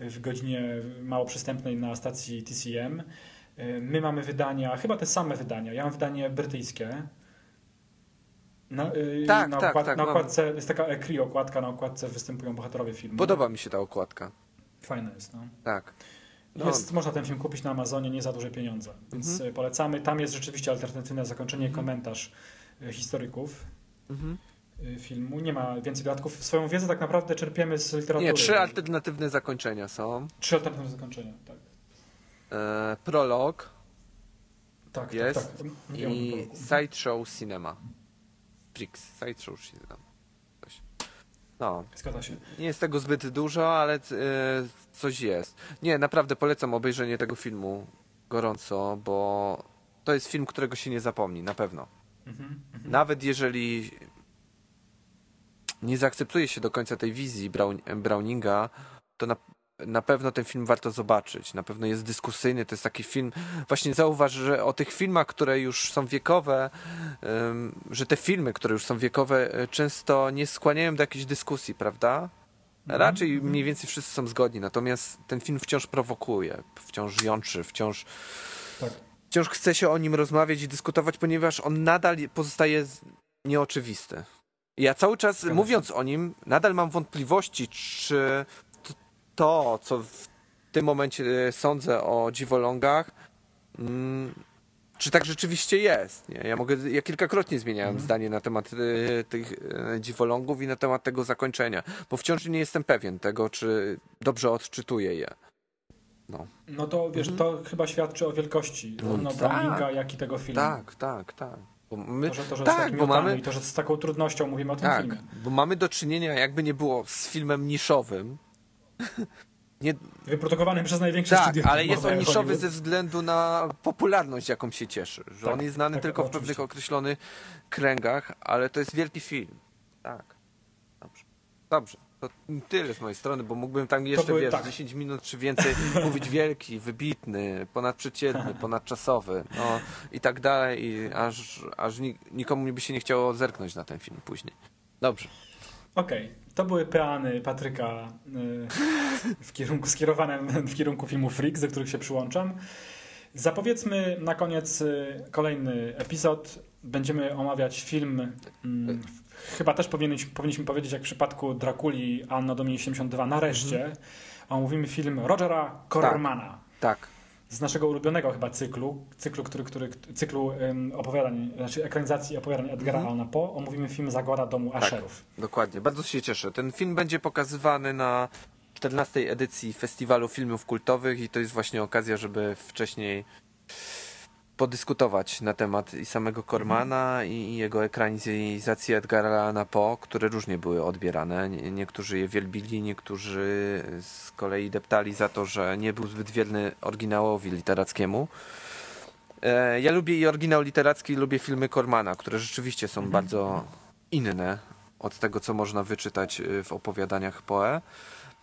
w godzinie mało przystępnej na stacji TCM. Y, My mamy wydania, chyba te same wydania. Ja mam wydanie brytyjskie. Na, y, Tak, na, tak, okład, tak, na okładce jest taka ekri okładka, na okładce występują bohaterowie filmu. Podoba mi się ta okładka. Fajne jest, no. Tak. No, Jest, można ten film kupić na Amazonie nie za duże pieniądze, więc Mhm. polecamy. Tam jest rzeczywiście alternatywne zakończenie, komentarz y, historyków mhm. y, filmu. Nie ma więcej dodatków. Swoją wiedzę tak naprawdę czerpiemy z literatury. Nie, trzy alternatywne zakończenia są. Trzy alternatywne zakończenia, tak. E, prolog Tak, Jest. tak, tak. I prologu. Sideshow Cinema. Prix, Sideshow Cinema. Coś. No, Zgadza się. nie jest tego zbyt dużo, ale e, coś jest. Nie, naprawdę polecam obejrzenie tego filmu gorąco, bo to jest film, którego się nie zapomni, na pewno. Mhm, mhm. Nawet jeżeli nie zaakceptuje się do końca tej wizji Brown, Browninga, to na, na pewno ten film warto zobaczyć. Na pewno jest dyskusyjny. To jest taki film. Właśnie zauważ, że o tych filmach, które już są wiekowe, że te filmy, które już są wiekowe, y, często nie skłaniają do jakiejś dyskusji, prawda? Raczej mniej więcej wszyscy są zgodni, natomiast ten film wciąż prowokuje, wciąż jączy, wciąż Tak. Wciąż chce się o nim rozmawiać i dyskutować, ponieważ on nadal pozostaje nieoczywisty. Ja cały czas, Zgadza się. mówiąc o nim, nadal mam wątpliwości, czy to, co w tym momencie e, sądzę o dziwolągach, mm, czy tak rzeczywiście jest. Nie? Ja mogę, ja kilkakrotnie zmieniałem Mhm. zdanie na temat e, tych e, dziwolągów i na temat tego zakończenia, bo wciąż nie jestem pewien tego, czy dobrze odczytuję je. No to wiesz, to chyba świadczy o wielkości zarówno tak. Browninga, jak i tego filmu. Tak, tak, tak. Bo my, To, że, to, że tak, tak bo mamy, i to, że z taką trudnością mówimy o tym tak, filmie. bo mamy do czynienia, jakby nie było, z filmem niszowym. [laughs] Nie, Wyprodukowanym przez największe tak, studio ale jest on niszowy ze względu na popularność, jaką się cieszy. Że Tak, on jest znany tak, tylko w oczywiście. pewnych określonych kręgach, ale to jest wielki film. Tak. Dobrze. Dobrze. To tyle z mojej strony, bo mógłbym tam jeszcze, były- wiesz, tak. 10 minut czy więcej [laughs] mówić wielki, wybitny, ponadprzeciętny, [laughs] ponadczasowy, no i tak dalej, i aż, aż ni- nikomu by się nie chciało zerknąć na ten film później. Dobrze. Okej, to były peany Patryka y, w kierunku skierowane w kierunku filmu Freaks, do których się przyłączam. Zapowiedzmy na koniec y, kolejny epizod. Będziemy omawiać film. mm, chyba też powinniśmy, powinniśmy powiedzieć, jak w przypadku Drakuli Anno Domini 72, nareszcie. Omówimy film Rogera Cormana. Tak. Z naszego ulubionego chyba cyklu, cyklu, który, który, cyklu ym, opowiadań, znaczy ekranizacji opowiadań Edgara Allana Poe, omówimy film Zagłada Domu Asherów. Dokładnie, bardzo się cieszę. Ten film będzie pokazywany na 14 edycji Festiwalu Filmów Kultowych i to jest właśnie okazja, żeby wcześniej podyskutować na temat i samego Cormana i i jego ekranizacji Edgara Allana Poe, które różnie były odbierane. Nie- Niektórzy je wielbili, niektórzy z kolei deptali za to, że nie był zbyt wierny oryginałowi literackiemu. E, Ja lubię i oryginał literacki, i lubię filmy Cormana, które rzeczywiście są bardzo inne od tego, co można wyczytać y, w opowiadaniach Poe.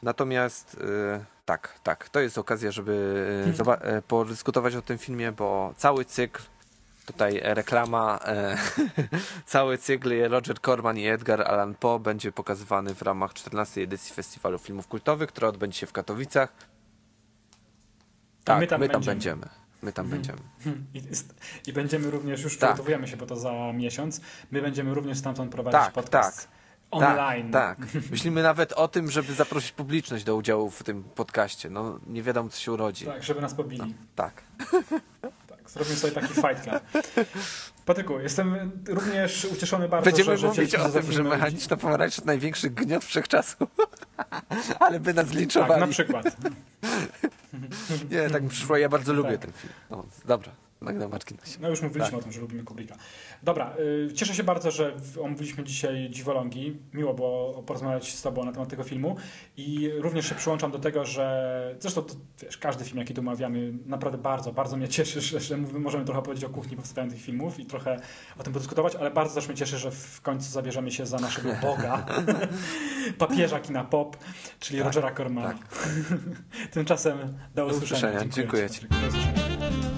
Natomiast y, tak, tak, to jest okazja, żeby y, podyskutować o tym filmie, bo cały cykl, tutaj reklama, e, [laughs] cały cykl Roger Corman i Edgar Allan Poe będzie pokazywany w ramach 14 edycji Festiwalu Filmów Kultowych, która odbędzie się w Katowicach. Tak, my tam będziemy. będziemy. My tam będziemy. Hmm, [laughs] I, I będziemy również, już Tak. przygotowujemy się po to za miesiąc, my będziemy również stamtąd prowadzić Tak, podcast tak. Online. Tak, tak. Myślimy nawet o tym, żeby zaprosić publiczność do udziału w tym podcaście. No, nie wiadomo, co się urodzi. Tak, żeby nas pobili. Tak. Tak, zrobimy sobie taki fight club. Patryku, jestem również ucieszony bardzo, Będziemy że, że mówić o tym, że mechaniczna pomarańcza to największy gniot wszechczasu. [laughs] Ale by nas Tak, linczowali. na przykład. [laughs] Nie, tak mi przyszło, ja bardzo lubię Tak. ten film. No, dobra, Magda. No już mówiliśmy Tak. o tym, że lubimy Kubricka. Dobra, y, cieszę się bardzo, że omówiliśmy dzisiaj Dziwolągi. Miło było porozmawiać z Tobą na temat tego filmu i również się przyłączam do tego, że zresztą to, wiesz, każdy film, jaki tu omawiamy, naprawdę bardzo, bardzo mnie cieszy, że, że możemy trochę powiedzieć o kuchni powstają tych filmów i trochę o tym podyskutować, ale bardzo też mnie cieszy, że w końcu zabierzemy się za naszego [laughs] Boga, [laughs] papieża kina pop, czyli Tak, Rogera Cormana. tak. [laughs] Tymczasem do usłyszenia. usłyszenia. Dziękuję Ci, ci. Do.